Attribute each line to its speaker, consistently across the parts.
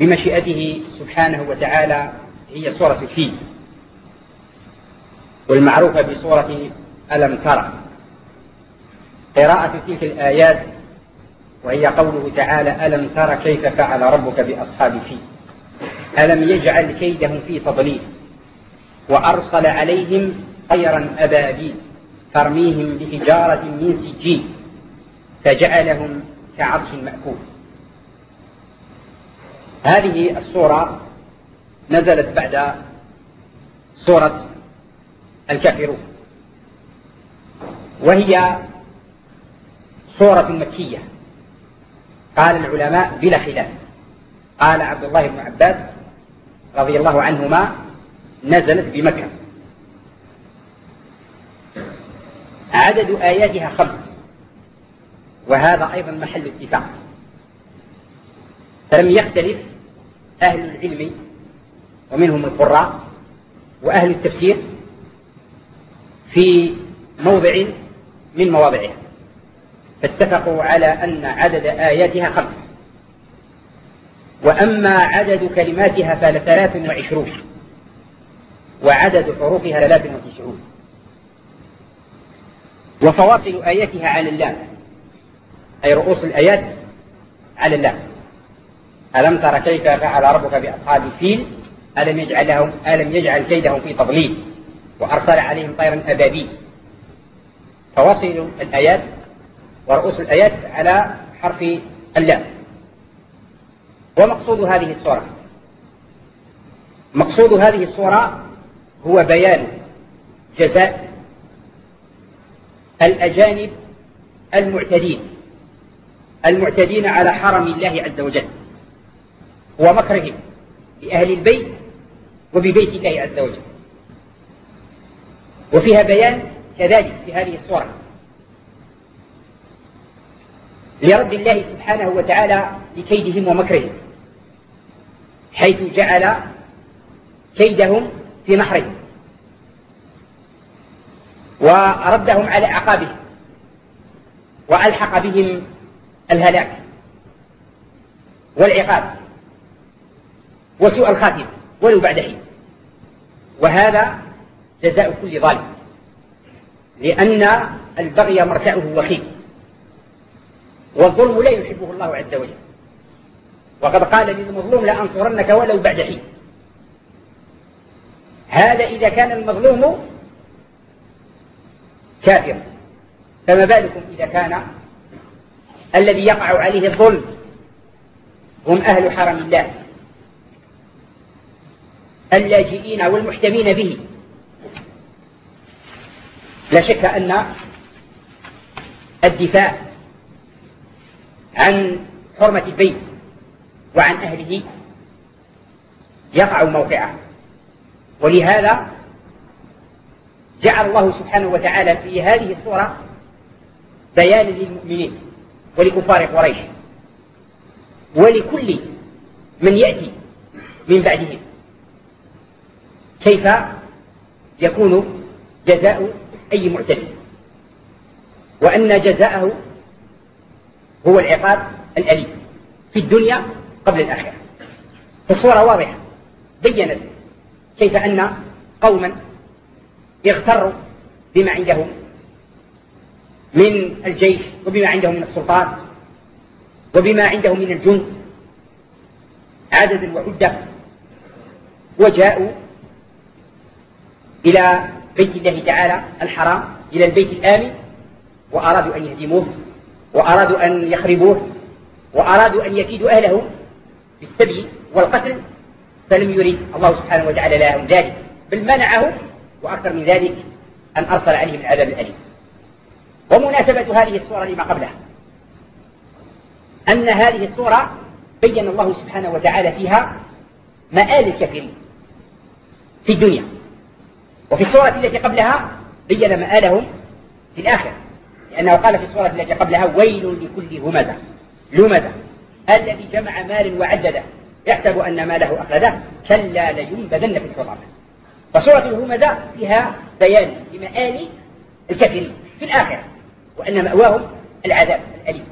Speaker 1: بمشيئته سبحانه وتعالى هي سورة الفيل. والمعروفة بسورة ألم ترى. قراءة تلك الآيات وهي قوله تعالى ألم تر كيف فعل ربك بأصحاب الفيل؟ ألم يجعل كيدهم في تضليل؟ وأرسل عليهم طيرا أبابيل ترميهم بحجارة من سجيل فجعلهم كعصف مأكول. هذه الصورة نزلت بعد سورة الكافرون. وهي سورة مكية. قال العلماء بلا خلاف. قال عبد الله بن عباس رضي الله عنهما نزلت بمكة. عدد آياتها خمس. وهذا أيضا محل اتفاق. فلم يختلف أهل العلم ومنهم القراء وأهل التفسير في موضع من مواضعها فاتفقوا على أن عدد آياتها خمس. وأما عدد كلماتها فلثلاث وعشرون وعدد حروفها ثلاث وتسعون. وفواصل آياتها على اللام أي رؤوس الآيات على اللام. ألم تر كيف فعل ربك بأصحاب الفيل؟ ألم يجعل لهم ألم يجعل كيدهم في تضليل؟ وأرسل عليهم طيرا أبابيل. فواصل الآيات ورؤوس الآيات على حرف اللام. ومقصود هذه الصورة مقصود هذه الصورة هو بيان جزاء الأجانب المعتدين. المعتدين على حرم الله عز وجل. ومكرهم بأهل البيت وببيت الله عز وجل. وفيها بيان كذلك في هذه الصورة لرد الله سبحانه وتعالى لكيدهم ومكرهم حيث جعل كيدهم في نحرهم وردهم على أعقابهم وألحق بهم الهلاك والعقاب. وسوء الخاتمة ولو بعد حين. وهذا جزاء كل ظالم. لأن البغي مرتعه وخيم. والظلم لا يحبه الله عز وجل. وقد قال للمظلوم لأنصرنك ولو بعد حين. هذا إذا كان المظلوم كافرا فما بالكم إذا كان الذي يقع عليه الظلم؟ هم أهل حرم الله. اللاجئين والمحتمين به. لا شك أن الدفاع عن حرمة البيت وعن أهله يقع موقعه. ولهذا جعل الله سبحانه وتعالى في هذه الصورة بيانا للمؤمنين ولكفار قريش ولكل من يأتي من بعدهم. كيف يكون جزاء أي معتدي؟ وأن جزاءه هو العقاب الأليم في الدنيا قبل الآخرة. فالصورة واضحة. بينت كيف أن قوما يغتروا بما عندهم من الجيش وبما عندهم من السلطان وبما عندهم من الجند. عددا وعدة وجاءوا إلى بيت الله تعالى الحرام إلى البيت الآمن. وأرادوا أن يهدموه وأرادوا أن يخربوه وأرادوا أن يكيدوا أهله بالسبي والقتل. فلم يرد الله سبحانه وتعالى لهم ذلك بل منعه. وأكثر من ذلك أن أرسل عليهم العذاب الأليم. ومناسبة هذه الصورة لما قبلها أن هذه الصورة بين الله سبحانه وتعالى فيها مآل الكافرين في الدنيا. وفي الصورة التي قبلها بين مآلهم في الآخرة لأنه قال في الصورة التي قبلها ويل لكل همزة لمزة. الذي جمع مال وعدده يحسب أن ماله أخذه كلا لينبذن في الحطمة فصورة الهمزة فيها بيان لمآل الكافرين في الآخرة وأن مأواهم العذاب الأليم.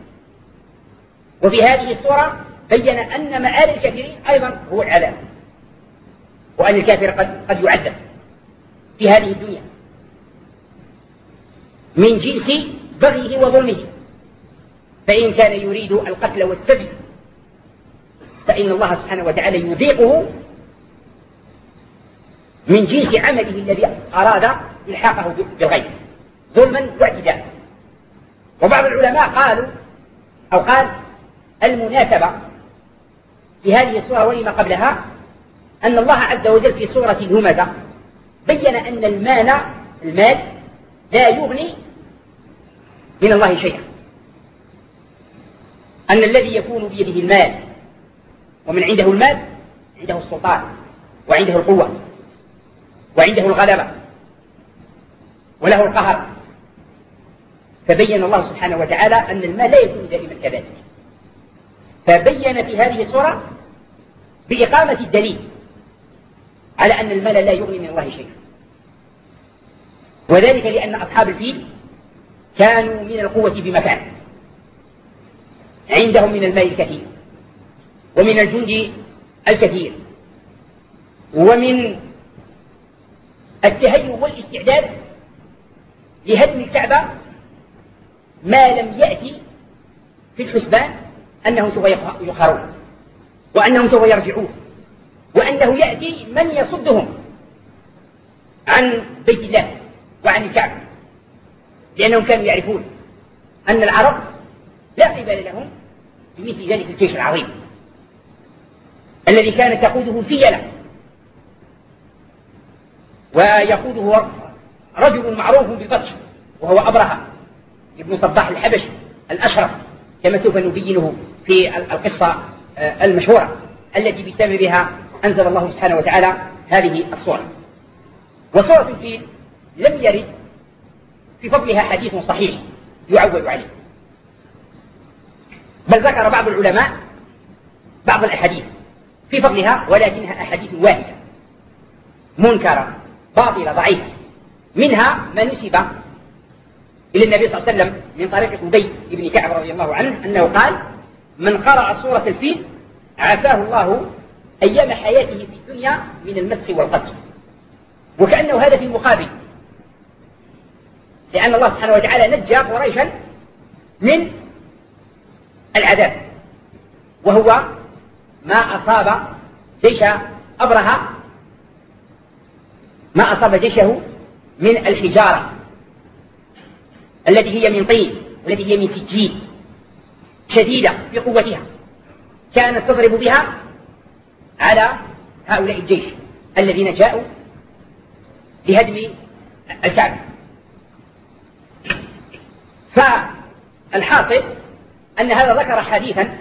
Speaker 1: وفي هذه الصورة بين أن مآل الكافرين أيضا هو العذاب وأن الكافر قد, قد يعذب. في هذه الدنيا. من جنس بغيه وظلمه. فإن كان يريد القتل والسبي فإن الله سبحانه وتعالى يذيقه من جنس عمله الذي أراد إلحاقه بالغيب ظلما واعتداء. وبعض العلماء قالوا أو قال المناسبة في هذه السورة ولما قبلها أن الله عز وجل في سورة الهمزة بين أن المال المال لا يغني من الله شيئا. أن الذي يكون بيده المال ومن عنده المال عنده السلطان وعنده القوة وعنده الغلبة وله القهر. فبين الله سبحانه وتعالى أن المال لا يكون دائما كذلك. فبين في هذه السورة بإقامة الدليل. على أن المال لا يغني من الله شيئا. وذلك لأن أصحاب الفيل كانوا من القوة بمكان. عندهم من المال الكثير ومن الجند الكثير ومن التهيؤ والاستعداد لهدم الكعبة ما لم يأتي في الحسبان أنهم سوف يخرون وأنهم سوف يرجعون. وأنه يأتي من يصدهم عن بيت الله وعن الكعبة لأنهم كانوا يعرفون أن العرب لا قبل لهم بمثل ذلك الجيش العظيم الذي كانت تقوده فيلة ويقوده رجل معروف بالبطش وهو أبرهة ابن صباح الحبشي الأشرف كما سوف نبينه في القصة آه، المشهورة التي بسببها أنزل الله سبحانه وتعالى هذه الصورة. وصورة الفيل لم يرد في فضلها حديث صحيح يعول عليه. بل ذكر بعض العلماء بعض الأحاديث في فضلها ولكنها أحاديث واهية منكرة باطلة ضعيفة. منها ما نسب إلى النبي صلى الله عليه وسلم من طريق أبي بن كعب رضي الله عنه أنه قال من قرأ سورة الفيل عافاه الله أيام حياته في الدنيا من المسخ والقتل. وكأنه هذا في المقابل. لأن الله سبحانه وتعالى نجى قريشا من العذاب. وهو ما أصاب جيش أبرهة ما أصاب جيشه من الحجارة التي هي من طين والتي هي من سجين شديدة في قوتها. كانت تضرب بها على هؤلاء الجيش الذين جاءوا لهدم الكعبة. فالحاصل أن هذا ذكر حديثا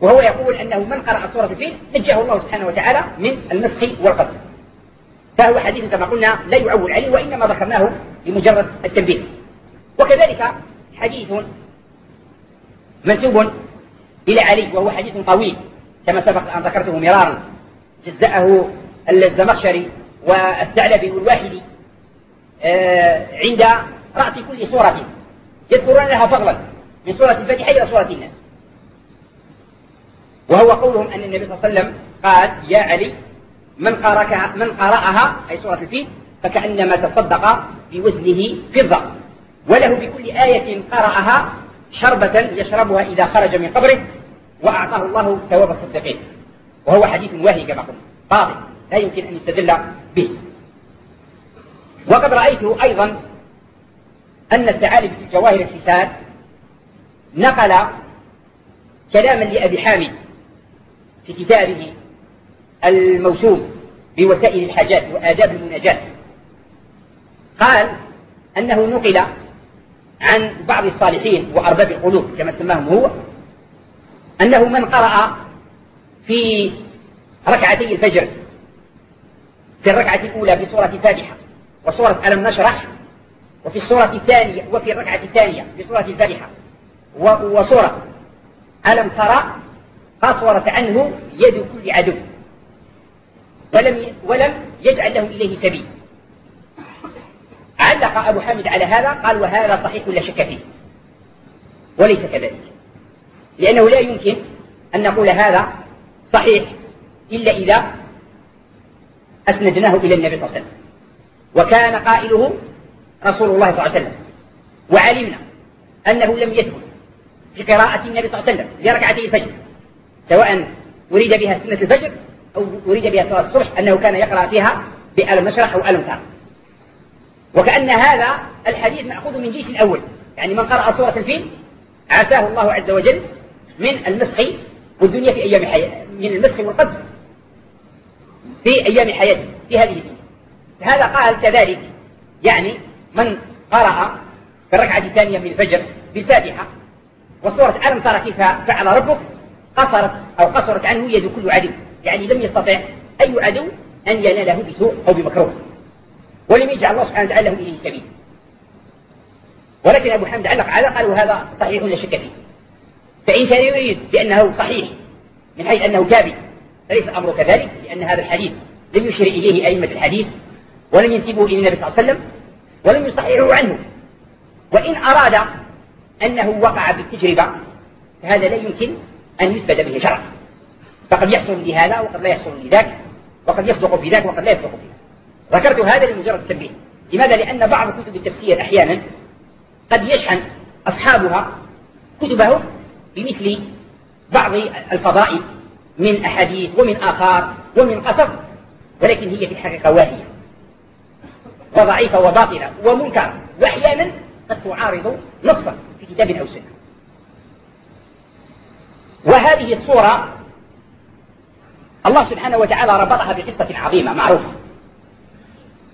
Speaker 1: وهو يقول أنه من قرأ سورة الفيل نجاه الله سبحانه وتعالى من المسخ والقتل فهو حديث كما قلنا لا يعول عليه وإنما ذكرناه لمجرد التنبيه. وكذلك حديث منسوب إلى علي وهو حديث طويل. كما سبق أن ذكرته مرارا جزأه الزمخشري والثعلبي والواحدي آه، عند رأس كل سورة. يذكرون لها فضلا من سورة الفاتحة إلى سورة الناس. وهو قولهم أن النبي صلى الله عليه وسلم قال يا علي من قرأها, من قرأها أي سورة الفيل فكأنما تصدق بوزنه فضة وله بكل آية قرأها شربة يشربها إذا خرج من قبره وأعطاه الله ثواب الصديقين. وهو حديث واهي كما قلنا. باطل لا يمكن أن يستدل به. وقد رأيت أيضا أن الثعالب في جواهر الحساب نقل كلاما لأبي حامد في كتابه الموسوم بوسائل الحاجات وآداب المناجاة. قال أنه نقل عن بعض الصالحين وأرباب القلوب كما سماهم هو أنه من قرأ في ركعتي الفجر في الركعة الأولى في سورة الفاتحة وسورة ألم نشرح وفي السورة الثانية وفي الركعة الثانية في سورة الفاتحة وسورة ألم ترى قصرت عنه يد كل عدو ولم ولم يجعل له إليه سبيل. علق أبو حامد على هذا قال وهذا صحيح لا شك فيه وليس كذلك. لأنه لا يمكن أن نقول هذا صحيح إلا إذا أسندناه إلى النبي صلى الله عليه وسلم. وكان قائله رسول الله صلى الله عليه وسلم. وعلمنا أنه لم يثبت في قراءة النبي صلى الله عليه وسلم لركعتي الفجر سواء أريد بها سنة الفجر أو أريد بها صلاة الصبح أنه كان يقرأ فيها بألم مشرح أو ألم تار وكأن هذا الحديث مأخوذ من جيش الأول. يعني من قرأ سورة الفيل عافاه الله عز وجل من المسخ والدنيا في أيام حياته من المسخ والقذف في أيام حياته في هذه الدنيا. هذا قال كذلك يعني من قرأ في الركعة الثانية من الفجر بالفاتحة وسورة ألم ترى كيف فعل ربك؟ قصرت أو قصرت عنه يد كل عدو. يعني لم يستطع أي عدو أن يناله بسوء أو بمكروه. ولم يجعل الله سبحانه وتعالى له إليه سبيل ولكن أبو حمد علق على قال وهذا صحيح لا شك فيه. فإن كان يريد بأنه صحيح من حيث أنه ثابت فليس الأمر كذلك لأن هذا الحديث لم يشر إليه أئمة الحديث ولم ينسبه إلى النبي صلى الله عليه وسلم ولم يصححه عنه. وإن أراد أنه وقع بالتجربة فهذا لا يمكن أن يثبت به شرعا. فقد يحصل لهذا وقد لا يحصل لذاك وقد يصدق في ذاك وقد لا يصدق في ذكرت هذا لمجرد التنبيه لماذا؟ لأن بعض كتب التفسير أحيانا قد يشحن أصحابها كتبهم بمثل بعض الفضائل من أحاديث ومن آثار ومن قصص ولكن هي في الحقيقة واهية. وضعيفة وباطلة ومنكرة وأحيانا قد تعارض نصا في كتاب أو سنة. وهذه الصورة الله سبحانه وتعالى ربطها بقصة عظيمة معروفة.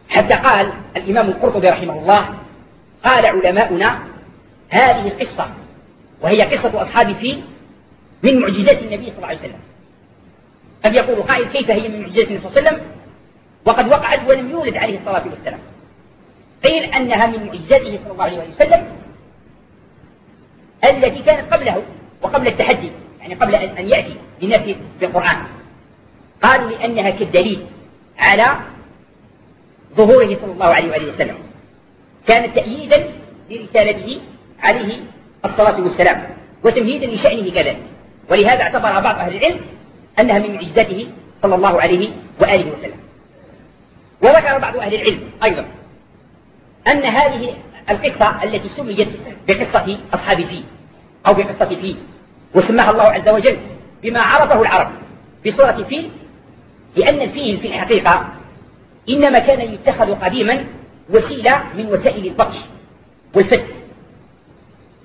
Speaker 1: حتى قال الإمام القرطبي رحمه الله قال علماؤنا هذه القصة وهي قصة أصحاب فيل من معجزات النبي صلى الله عليه وسلم. قد يقول قائل كيف هي من معجزات النبي صلى الله عليه وسلم؟ وقد وقعت ولم يولد عليه الصلاة والسلام. قيل أنها من معجزاته صلى الله عليه وسلم التي كانت قبله وقبل التحدي يعني قبل أن يأتي للناس بالقرآن. قالوا لأنها كالدليل على ظهوره صلى الله عليه وآله وسلم. كانت تأييدا لرسالته عليه الصلاة والسلام وتمهيدا لشأنه كذلك. ولهذا اعتبر بعض أهل العلم أنها من معجزاته صلى الله عليه وآله وسلم. وذكر بعض أهل العلم أيضا أن هذه القصة التي سميت بقصة أصحاب فيه أو بقصة فيه وسماها الله عز وجل بما عرفه العرب بصورة فيل لأن الفيل في الحقيقة إنما كان يتخذ قديما وسيلة من وسائل البطش والفتح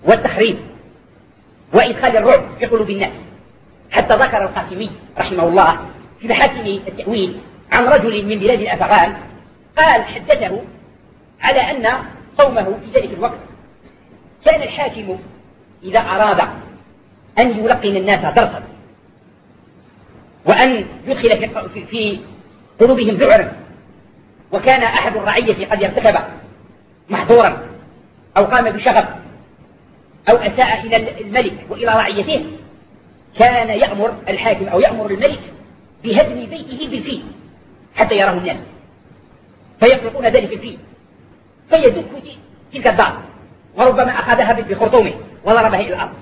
Speaker 1: والتخريب وإدخال الرعب في قلوب الناس. حتى ذكر القاسمي رحمه الله في محاسن التأويل عن رجل من بلاد الأفغان قال حدثه على أن قومه في ذلك الوقت كان الحاكم إذا أراد أن يلقن الناس درسا وأن يدخل في قلوبهم ذعرا وكان أحد الرعية قد ارتكب محظورا أو قام بشغب أو أساء إلى الملك وإلى رعيته كان يأمر الحاكم أو يأمر الملك بهدم بيته بالفيل حتى يراه الناس فيطلقون ذلك الفيل فيدك تلك الدار وربما أخذها بخرطومه وضربها إلى الأرض.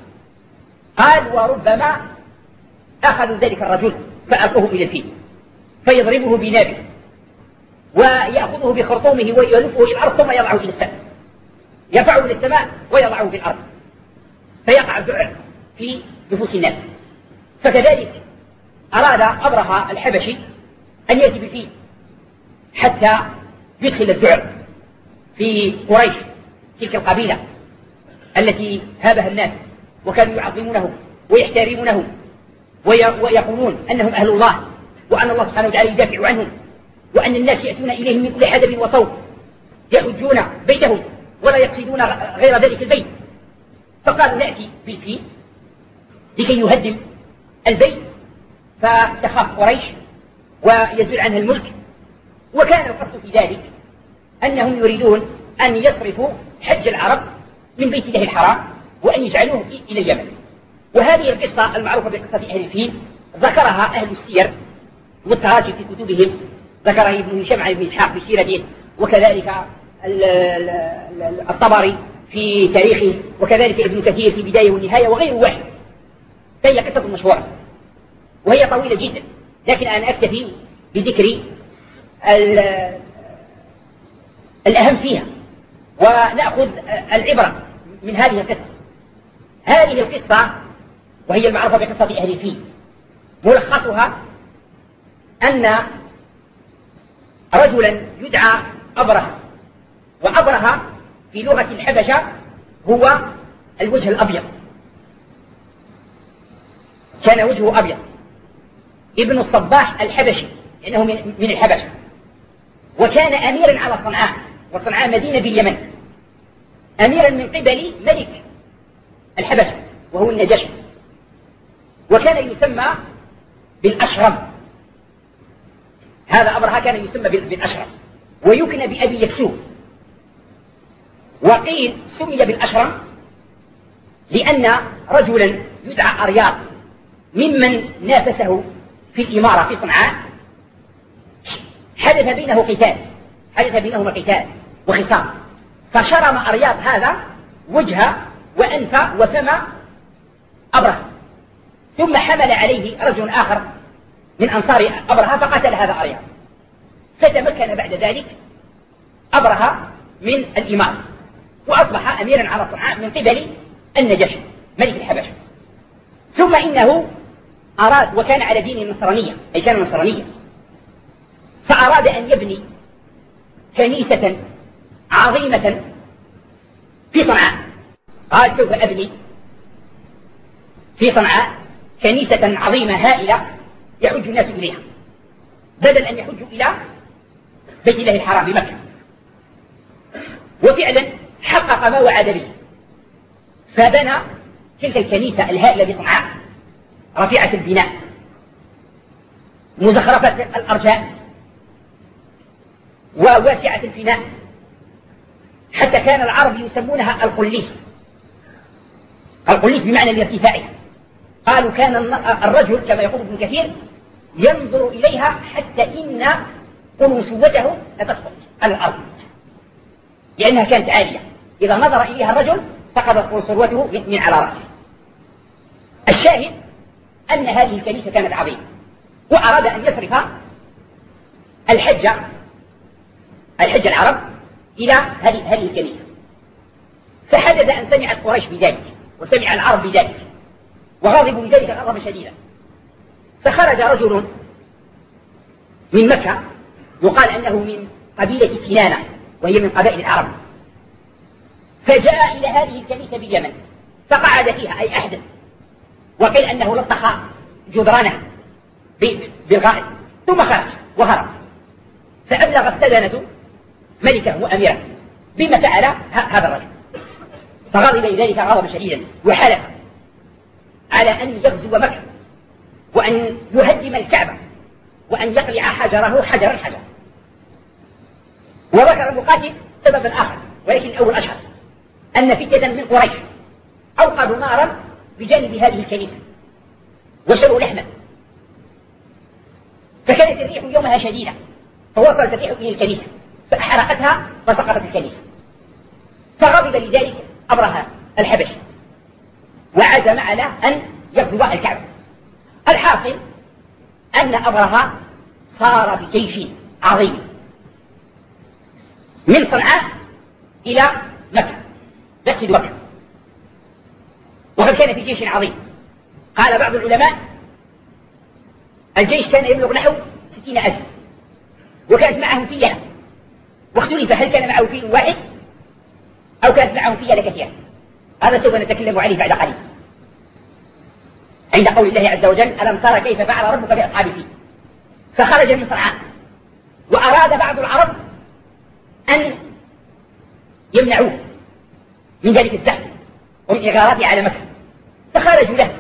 Speaker 1: قال وربما أخذوا ذلك الرجل فألقوه إلى الفيل فيضربه بنابه ويأخذه بخرطومه ويلفه إلى الأرض ثم يضعه إلى السماء يرفعه إلى السماء ويضعه في الأرض. فيقع الذعر في نفوس الناس. فكذلك أراد أبرهة الحبشي أن يأتي بالفيل حتى يدخل الذعر في قريش تلك القبيلة التي هابها الناس وكانوا يعظمونه ويحترمونه ويقولون أنهم أهل الله وأن الله سبحانه وتعالى يدافع عنهم وأن الناس يأتون إليهم من كل حدب وصوت يحجون بيتهم ولا يقصدون غير ذلك البيت. فقالوا نأتي بالفيل لكي يهدم البيت. فتخاف قريش ويزول عنها الملك. وكان القصد في ذلك أنهم يريدون أن يصرفوا حج العرب من بيت الله الحرام وأن يجعلوه إلى اليمن. وهذه القصة المعروفة بقصة أهل الفيل. ذكرها أهل السير والتراجم في كتبهم. ذكرها ابن هشام عن ابن إسحاق في سيرته وكذلك الطبري في تاريخه وكذلك ابن كثير في بداية والنهاية وغير واحد. فهي قصة مشهورة وهي طويلة جدا لكن أنا أكتفي بذكر الأهم فيها ونأخذ العبرة من هذه القصة. هذه القصة وهي المعروفة بقصة أهل الفيل. ملخصها أن رجلا يدعى أبرهة وأبرهة في لغة الحبشة هو الوجه الأبيض. كان وجهه أبيض. ابن الصباح الحبشي لأنه من الحبشة. وكان أميرا على صنعاء وصنعاء مدينة باليمن. أميرا من قبل ملك الحبشة وهو النجاشي وكان يسمى بالأشرم. هذا أبرهة كان يسمى بالأشرم. ويكنى بأبي يكسوب وقيل سمي بالأشرم لأن رجلا يدعى أرياض ممن نافسه في الإمارة في صنعاء حدث بينه قتال حدث بينهما قتال وخصام. فشرم أرياض هذا وجه وأنف وفم أبره. ثم حمل عليه رجل آخر من أنصار أبرهة فقتل هذا أرياض. فتمكن بعد ذلك أبرهة من الإمارة. وأصبح أميرا على صنعاء من قبل النجاشي ملك الحبشة. ثم إنه أراد وكان على دين النصرانية أي كان نصرانيا. فأراد أن يبني كنيسة عظيمة في صنعاء. قال سوف أبني في صنعاء كنيسة عظيمة هائلة يحج الناس إليها بدل أن يحجوا إلى بيت الله الحرام بمكة. وفعلا حقق ما وعد به. فبنى تلك الكنيسة الهائلة بصنعاء رفيعة البناء. مزخرفة الأرجاء. وواسعة الفناء. حتى كان العرب يسمونها القليس. القليس بمعنى الارتفاع. قالوا كان الرجل كما يقول ابن كثير ينظر إليها حتى إن قنوسوته لتسقط على الأرض. لأنها كانت عالية. إذا نظر إليها الرجل سقطت قنصروته من على رأسه. الشاهد أن هذه الكنيسة كانت عظيمة وأراد أن يصرف الحج الحج العرب إلى هذه الكنيسة. فحدث أن سمعت قريش بذلك وسمع العرب بذلك وغضبوا لذلك غضبا شديدا. فخرج رجل من مكة يقال أنه من قبيلة كنانة. وهي من قبائل العرب. فجاء إلى هذه الكنيسة باليمن فقعد فيها أي أحدث وقيل أنه لطخ جدرانها بالغائب ثم خرج وهرب. فأبلغ السدنة ملكه وأميره بما فعل هذا الرجل. فغضب لذلك غضبا شديدا وحلف على أن يغزو مكة وأن يهدم الكعبة وأن يقلع حجره حجر الحجر وذكر المقاتل سببا آخر ولكن الأول أشهر أن فتية من قريش أوقدوا نارا بجانب هذه الكنيسة وشروا لحما. فكانت الريح يومها شديدة فوصلت الريح إلى الكنيسة فأحرقتها فسقطت الكنيسة. فغضب لذلك أبرهة الحبشي وعزم على أن يغزو الكعبة. الحاصل أن أبرهة صار بجيش عظيم. من صنعاء إلى مكة يقصد مكة. وقد كان في جيش عظيم. قال بعض العلماء الجيش كان يبلغ نحو ستين ألف وكانت معهم فيلة واختلف هل كان معه فيل واحد أو كانت معه فيلة كثيرة. هذا سوف نتكلم عليه بعد قليل. عند قول الله عز وجل ألم ترى كيف فعل ربك بأصحاب فخرج من صنعاء. وأراد بعض العرب أن يمنعوه من ذلك الزحف ومن إغارته على مكة. فخرجوا له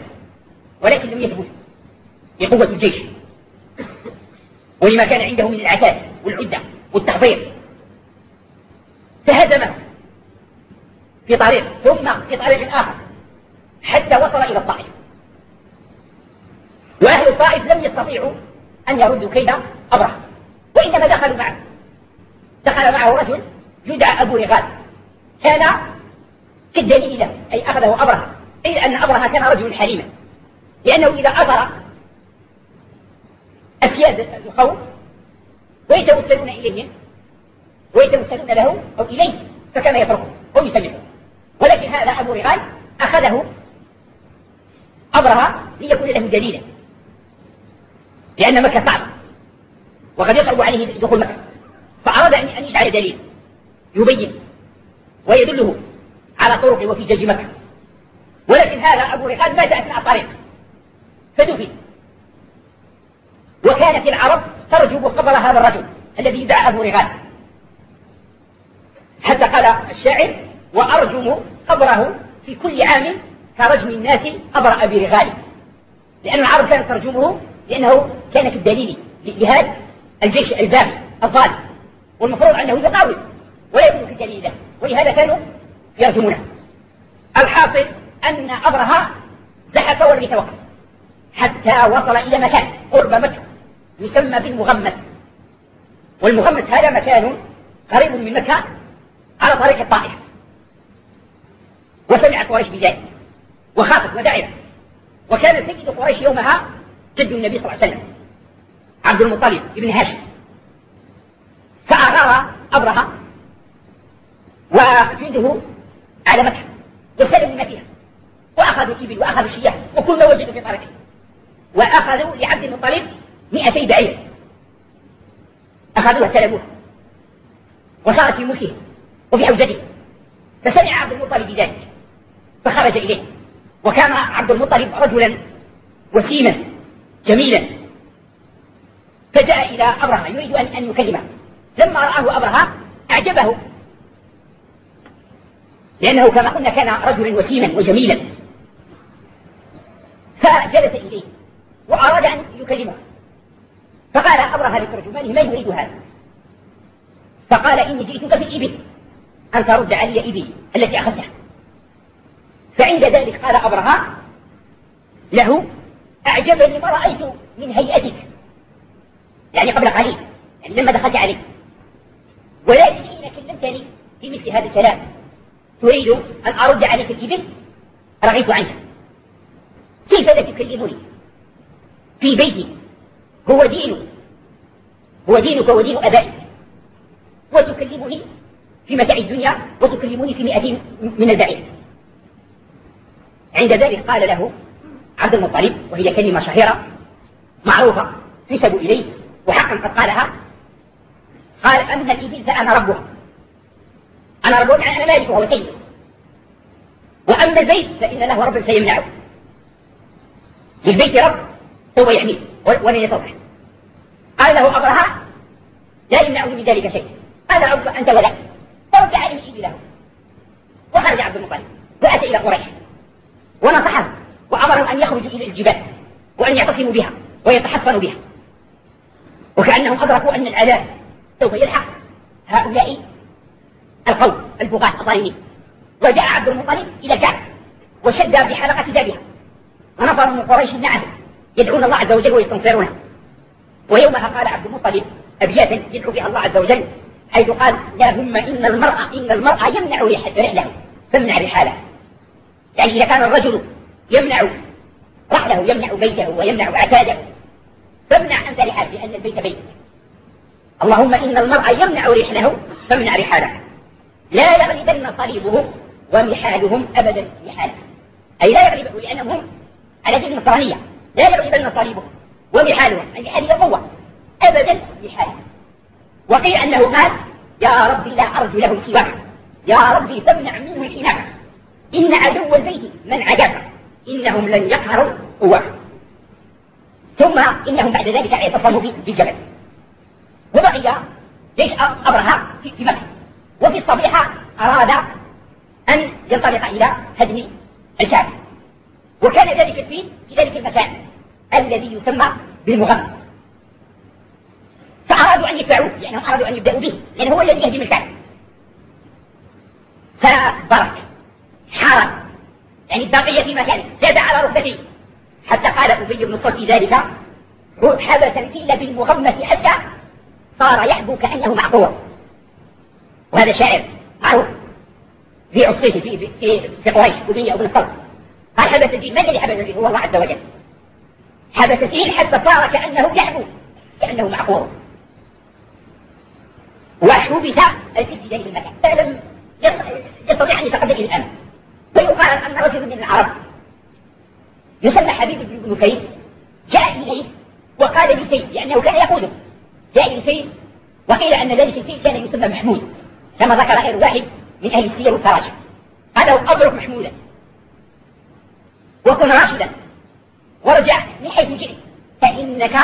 Speaker 1: ولكن لم يثبت بقوة الجيش. ولما كان عنده من العتاد والعدة والتحضير فهزمه في طريق ثم في طريق آخر حتى وصل إلى الطائف. وأهل الطائف لم يستطيعوا أن يردوا كيد أبرهة وإنما دخلوا معه. دخل معه رجل يدعى أبو رغال. كان كالدليل له أي أخذه أبرهة إلا أن أبرهة كان رجل حليما. لأنه إذا أثر أسياد القوم ويتوسلون إليهم ويتوسلون له أو إليه فكان يتركه ويسمعه ولكن هذا أبو رغال أخذه أمرها ليكون له دليلا. لأن مكة صعبة. وقد يصعب عليه دخول مكة. فأراد أن يجعل دليل يبين ويدله على طرق وفجاج مكة. ولكن هذا أبو رغال مات أثناء الطريق فدفن. وكانت العرب ترجب قبر هذا الرجل الذي يدعى أبو رغال حتى قال الشاعر وأرجم قبره في كل عام كرجم الناس قبر أبي رغال لأن العرب كانت ترجمه لأنه كان كالدليل لهذا الجيش الباغي الظالم والمفروض أنه يقاوم ولا يكون كالدليل له ولهذا كانوا يرجمونه. الحاصل أن أبرهة زحف ولم يتوقف حتى وصل إلى مكان قرب مكة يسمى بالمغمس. والمغمس هذا مكان قريب من مكة على طريق الطائف. وسمع قريش بذلك وخافت ودعت وكان سيد قريش يومها جد النبي صلى الله عليه وسلم عبد المطلب بن هاشم. فأغار أبرهة وجنده على مكة وسلموا ما فيها وأخذوا الإبل وأخذوا الشياه وكل ما وجدوا في طريقه. وأخذوا لعبد المطلب مئتي بعير. أخذوها سلبوها. وصارت في ملكه وفي حوزته فسمع عبد المطلب بذلك فخرج إليه. وكان عبد المطلب رجلا وسيما جميلا. فجاء إلى أبرهة يريد أن أن يكلمه. لما رآه أبرهة أعجبه. لأنه كما قلنا كان رجلا وسيما وجميلا. فجلس إليه وأراد أن يكلمه. فقال أبرهة لترجمانه ما يريد هذا؟ فقال إني جئتك بالإبل أن ترد علي إبلي التي أخذتها فعند ذلك قال أبرهة له أعجبني ما رأيت من هيئتك. يعني قبل قليل يعني لما دخلت عليك ولكن حين كلمتني في مثل هذا الكلام. تريد أن أرد عليك الإبل؟ رغبت عنك كيف لا تكلمني؟ في بيتي. هو دين هو دينك ودين أبائك. وتكلمني في متاع الدنيا وتكلمني في مئة من البعير. عند ذلك قال له عبد المطلب وهي كلمة شهيرة معروفة تنسب إليه وحقا قد قالها قال أما الإبل فأنا ربها أنا ربها يعني أنا مالكها وسيد وأما البيت فإن له رب سيمنعه. للبيت رب سوف يحميه ولن يصلح. قال له أبرهة لا يمنعني من ذلك شيء. أنا عبد أنت ولا. عليه الإبل له. وخرج عبد المطلب. وأتى إلى قريش. ونصحهم وأمرهم أن يخرجوا إلى الجبال وأن يعتصموا بها ويتحصنوا بها. وكأنهم أدركوا أن العذاب سوف يلحق هؤلاء القوم البغاة الظالمين. وجاء عبد المطلب إلى الكعبة وشد بحلقة بابها ونفر من قريش نعم يدعون الله عز وجل ويستنصرونه ويومها قال عبد المطلب أبياتا يدعو بها الله عز وجل حيث قال اللهم إن المرأة إن المرأة يمنع رحلة. فامنع رحالة. يعني إذا كان الرجل يمنع رحله يمنع بيته ويمنع عتاده فامنع أنت رحاله لأن البيت بيتك اللهم إن المرأة يمنع رحله فامنع رحاله. لا يغلبن صليبه ومحالهم أبدا محاله أي لا يغلبه لأنهم هم على دين النصرانية لا يغلبن صليبهم ومحالهم أي هذه قوة. أبدا محاله وقيل أنه قال يا ربي لا أرجو له سواك. يا ربي فامنع منه الحناك. إن عدو البيت من عجب. إنهم لن يقهروا قوة. ثم إنهم بعد ذلك اعتصموا بالجبل وبقي جيش أبرهة في مكة. وفي الصبيحة أراد أن ينطلق إلى هدم الكعبة. وكان ذلك في في ذلك المكان الذي يسمى بالمغمر فأرادوا أن يدفعوه لأنهم أرادوا أن يبدأوا به لأنه هو الذي يهدم الكعبة. فبرك حارب يعني بقي في مكانه زاد على ركبتيه. حتى قال أبي بن صلت ذلك حبس الفيل بالمغمة حتى صار يحبو كأنه معقور وهذا شاعر معروف في عصيه في في في قريش أبي بن الصلت قال حبس الفيل من الذي حبس الفيل هو الله عز وجل. حبس الفيل حتى صار كأنه يحبو كأنه معقور وحبس في المكان فلم يستطيع أن يتقدم إلى الأمن ويقال أن رجل من العرب يسمى حبيب بن كيس جاء إليه وقال لسيد لأنه كان يقوده جاء لسيد وقيل أن ذلك السيد كان يسمى محمود كما ذكر غير واحد من أهل السير والتراجم هذا هو أضرب محمودا. وكن راشدا. ورجع من حيث جئت. فإنك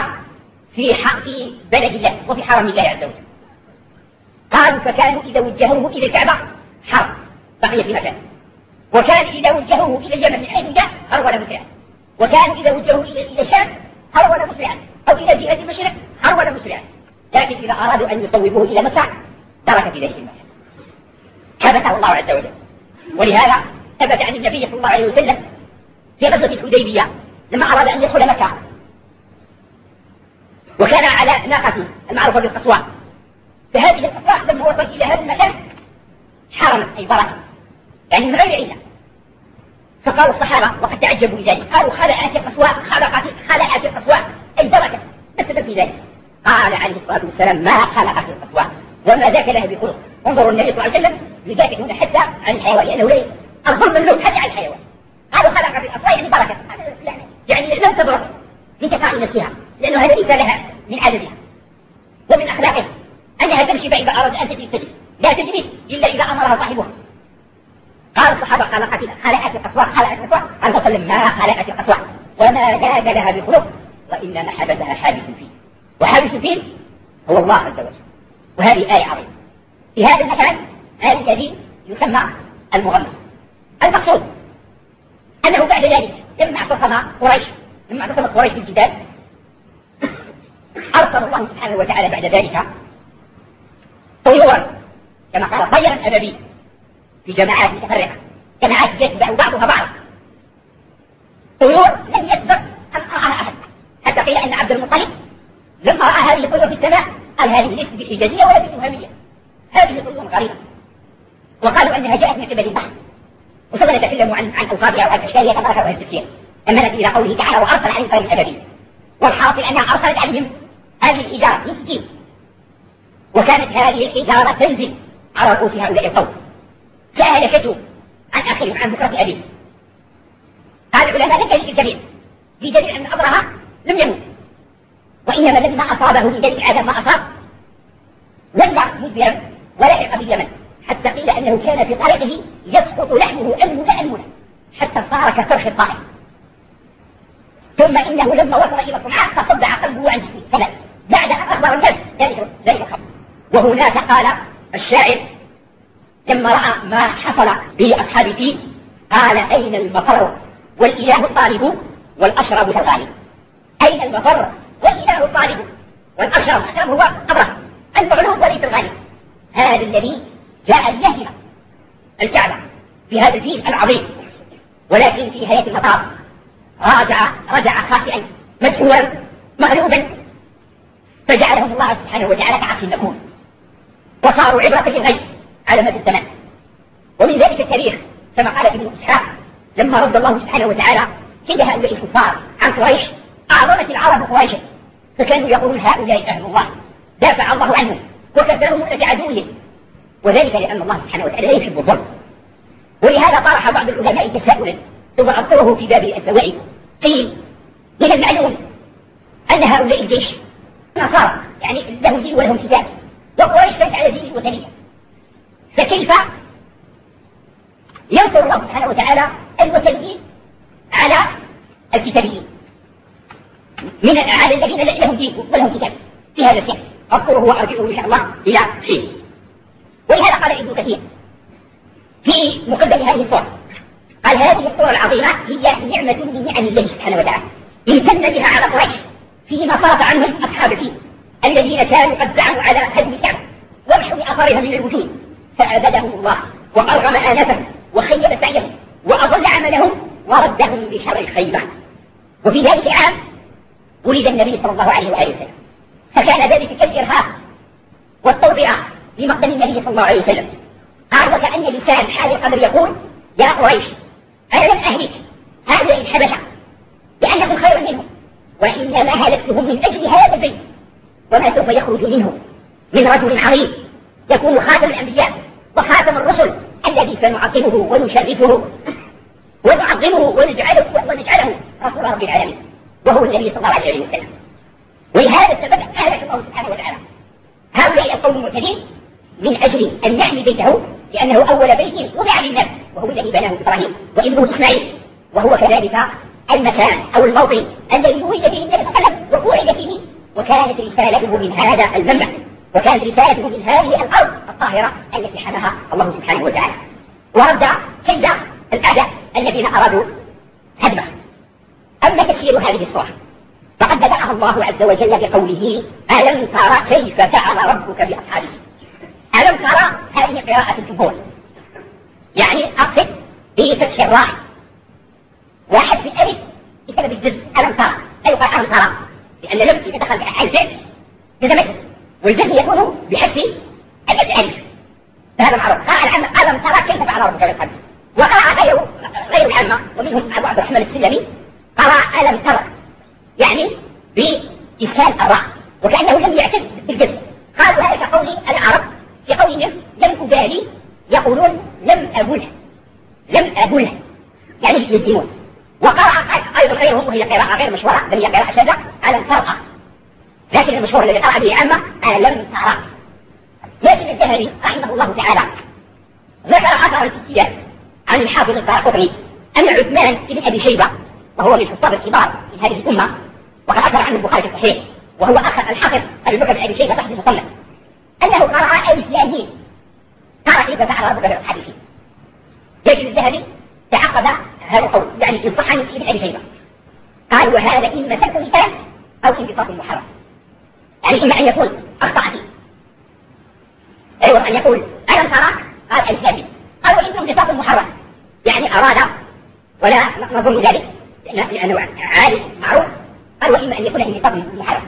Speaker 1: في حق بلد الله وفي حرم الله عز وجل. قالوا فكانوا إذا وجهوه إلى الكعبة حرم بقي في مكان. وكان إذا وجهوه إلى اليمن من حيث جاء هرول مسرعا. وكان إذا وجهوه إلى الشام هرول مسرعا. أو إلى جهة المشرق هرول مسرعا. لكن إذا أرادوا أن يصوبوه إلى مكة ترك في ذلك المكان ثبته الله عز وجل. ولهذا ثبت عن النبي صلى الله عليه وسلم في غزوة الحديبية لما أراد أن يدخل مكة. وكان على ناقته المعروفة بالقصواء فهذه القصواء لما وصل إلى هذا المكان حرم أي بركة يعني من غير علة. فقال الصحابة وقد تعجبوا لذلك قالوا خلعت القصواء خلقت خلعت القصواء أي بركة السبب في ذلك. قال عليه الصلاة والسلام ما خلقت القصواء وما ذاك لها بخلق. انظروا النبي صلى الله عليه وسلم يدافعون حتى عن الحيوان لأنه ليس الظلم مملوك حتى عن الحيوان. قالوا خلقت القصواء يعني بركة. يعني لم في تقاء نفسها لأنه هذا ليس لها من عددها. ومن أخلاقها أنها تمشي فإذا أراد أن تجري لا تجري إلا إذا أمرها صاحبها. قال الصحابة خلقت خلقت القصوى خلقت القصوى قال وسلم ما خلقت القصوى وما زاد لها بخلق. وإنما حبسها حابس فيه. وحابس فيه هو الله عز وجل. وهذه آية عظيمة. في هذا المكان هذا الذي يسمى المغمس. المقصود أنه بعد ذلك لما اعتصم قريش لما اعتصمت قريش بالجدال أرسل الله سبحانه وتعالى بعد ذلك طيورا كما قال طيرا أبابيل في جماعات متفرقة. جماعات يتبع بعضها بعضا. طيور لم يسبق أن رآها أحد. حتى قيل أن عبد المطلب لما رأى هذه الطيور في السماء قال هذه ليست بالحجازية ولا بالإمامية هذه طيور غريبة. وقالوا أنها جاءت من قبل البحر. وسوف نتكلم عن عن أوصافها وعن أشكالها كما ذكر التفسير. أما نأتي إلى قوله تعالى وأرسل عليهم طير الأبابيل والحاصل أنها أرسلت عليهم هذه الحجارة من سجين. وكانت هذه الحجارة تنزل على رؤوس هؤلاء القوم. فأهلكته عن أخيهم عن بكرة أبيه. قال العلماء لم يلك الجميع. بدليل أن أمرها لم يموت. وإنما لما أصابه ذلك العذاب ما أصاب. ولى مدبرا ولحق باليمن حتى قيل أنه كان في طريقه يسقط لحمه أنمنا أنمنا حتى صار كصرخ الطائر. ثم إنه لما وصل إلى صنعاء تصدع قلبه عن جسمه. فمات بعد أن أخبر الناس ذلك ذلك الخبر وهناك قال الشاعر لما رأى ما حصل بأصحاب فيه قال أين المفر؟ والإله الطالب والأشرب الغالب أين المفر؟ والإله الطالب والأشرب الأشرب هو أبرهة المغلوب وليس الغالب. هذا الذي جاء ليهدم الكعبة في هذا الدين العظيم. ولكن في نهاية المطاف راجع رجع خاسئا مجهولا مغلوبا. فجعلهم الله سبحانه وتعالى كعصف المكون وصاروا عبرة للغيب على مدى الزمان. ومن ذلك التاريخ كما قال ابن إسحاق لما رد الله سبحانه وتعالى كيد هؤلاء الكفار عن قريش أعظمت العرب قريشا. فكانوا يقولون هؤلاء أهل الله دافع الله عنهم وكفرهم عدوهم. وذلك لأن الله سبحانه وتعالى لا يحب الظلم. ولهذا طرح بعض العلماء تساؤلا ثم أبطله في باب الفوائد قيل من المعلوم أن هؤلاء الجيش نصارى يعني لهم دين ولهم كتاب وقريش كانت على دين الوثنية فكيف ينصر الله سبحانه وتعالى الوثنيين على الكتابيين؟ من على الذين لهم دين ولهم كتاب. في هذا السياق أذكره وأرجعه إن شاء الله إلى حين ولهذا قال ابن كثير في مقدم هذه الصورة قال هذه الصورة العظيمة هي نعمة من نعم الله سبحانه وتعالى. امتن بها على قريش فيما صرف عنهم أصحاب فيه الذين كانوا قد زعموا على هدم الكعبة ومحو أثرها من الوجود. فأبدهم الله وأرغم آنفهم وخيب سعيهم وأضل عملهم وردهم بشر الخيبة. وفي ذلك العام ولد النبي صلى الله عليه وآله وسلم. فكان ذلك كالإرهاق والتوضئة لمقدم النبي صلى الله عليه وسلم. قال وكأن لسان حال القدر يقول يا قريش أنا لم أهلك هؤلاء الحبشة لأنهم خير منهم؟ وإنما هلكتهم من أجل هذا البيت. وما سوف يخرج منه من رجل عظيم يكون خاتم الأنبياء وخاتم الرسل الذي سنعظمه ونشرفه ونعظمه ونجعله ونجعله رسول رب العالمين. وهو النبي صلى الله عليه وسلم ولهذا السبب أهلك الله سبحانه وتعالى هؤلاء القوم المعتدين من أجل أن يحمي بيته لأنه أول بيت وضع للناس وهو الذي بناه إبراهيم وابنه إسماعيل وهو كذلك المكان أو الموطن الذي ولد فيه النبي صلى الله عليه وسلم فيه. وكانت رسالته من هذا المنبع وكانت رسالته من هذه الأرض الطاهرة التي حماها الله سبحانه وتعالى. ورد كيد الأعداء الذين أرادوا هدمه. أما تفسير هذه الصورة. فقد بدأها الله عز وجل بقوله ألم ترى كيف فعل ربك بأصحابه؟ ألم ترى هذه قراءة الجمهور. يعني أقصد في فتح الراء وحذف الألف بسبب الجزء. ألم ترى أي قال ألم ترى لأن لم إذا دخل على الفعل جزمته والجزم يكون بحذف الألف فهذا معروف. قال العامة ألم ترى كيف فعل ربك بأصحابه؟ وقرأ غيره غير العامة ومنهم أبو عبد الرحمن السلمي. قرأ ألم ترى. يعني بإسكان الراء وكأنه لم يعتد بالجزم قالوا هذا كقول العرب في قولهم لم أبالي يقولون لم أبله. لم أبله. يعني يدينون. وقرأ أيضا غيرهم وهي قراءة غير مشهورة بل هي قراءة شاذة. ألم ترى. لكن المشهور الذي قرأ به عامة ألم ترى. لكن الذهبي رحمه الله تعالى ذكر أثرا في عن الحافظ الدارقطني أن عثمان بن أبي شيبة وهو من الحفاظ الكبار في هذه الأمة وقد أثر عنه البخاري في الصحيح وهو أخ الحافظ أبي بكر بن أبي شيبة صاحب المصنف. أنه قرأ ألف لام قرأ كيف فعل ربك بالحديث لكن الذهبي تعقد هذا القول يعني إن صح عن ابن أبي شيبة. قال وهذا إما ترك لسان أو انبساط محرم يعني إما أن يكون أخطأ فيه أيوة أن يقول ألم ترى؟ قال ألف قال وإنه انبساط محرم يعني أراد ولا نظن ذلك. لأنه عالم معروف. قال وإما أن يكون انبساط محرم.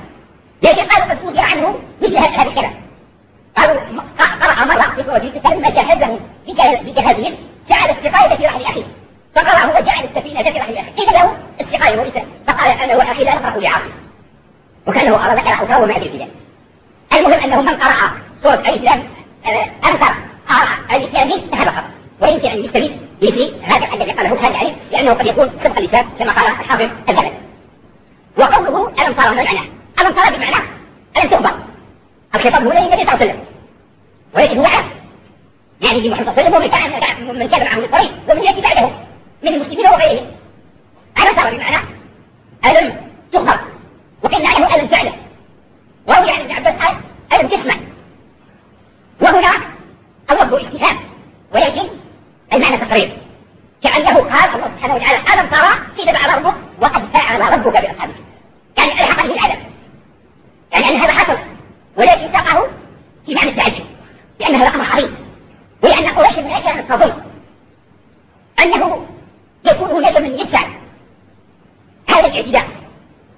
Speaker 1: لكن قال قد عنه مثل هذا الكلام. قالوا قرأ مرة في سورة يوسف فلما جهزهم بجهازهم جعل السقاية في رحل أخيه. فقرأ هو جعل السفينة في رحل أخيه. إذا له السقاية وليس فقال أنا وأخي لا نقرأ لعاصم وكأنه أراد قراءة وما أدري في ذلك المهم أنه من قرأ سورة ألف لام أنكر قرأ ألف لام ذهب خطأ ويمكن أن يستفيد في هذا الذي قاله هذا العلم لأنه قد يكون صدق اللسان كما قال الحافظ الزبد وقوله ألم ترى ما معناه؟ ألم ترى بمعنى ألم تخبر الخطاب هو للنبي صلى الله عليه ولكن هو عام يعني محمد صلى الله عليه وسلم ومن كان معه الطريق ومن يأتي بعده من المسلمين وغيرهم. على ترى بمعنى ألم تخبر وقيل عنه ألم تعلم. وهو يعني ابن عباس قال ألم تسمع. وهنا اللفظ استفهام ولكن المعنى تقرير كأنه قال الله سبحانه وتعالى ألم ترى كيف فعل ربك وقد فعل ربك بأصحابه. يعني الحق بالعدم يعني أن هذا حصل ولكن ساقه في معنى التعجب. لأنه رقم عظيم. ولأن قريش من كانت تظن أنه يكون هناك من يدفع هذا الاعتداء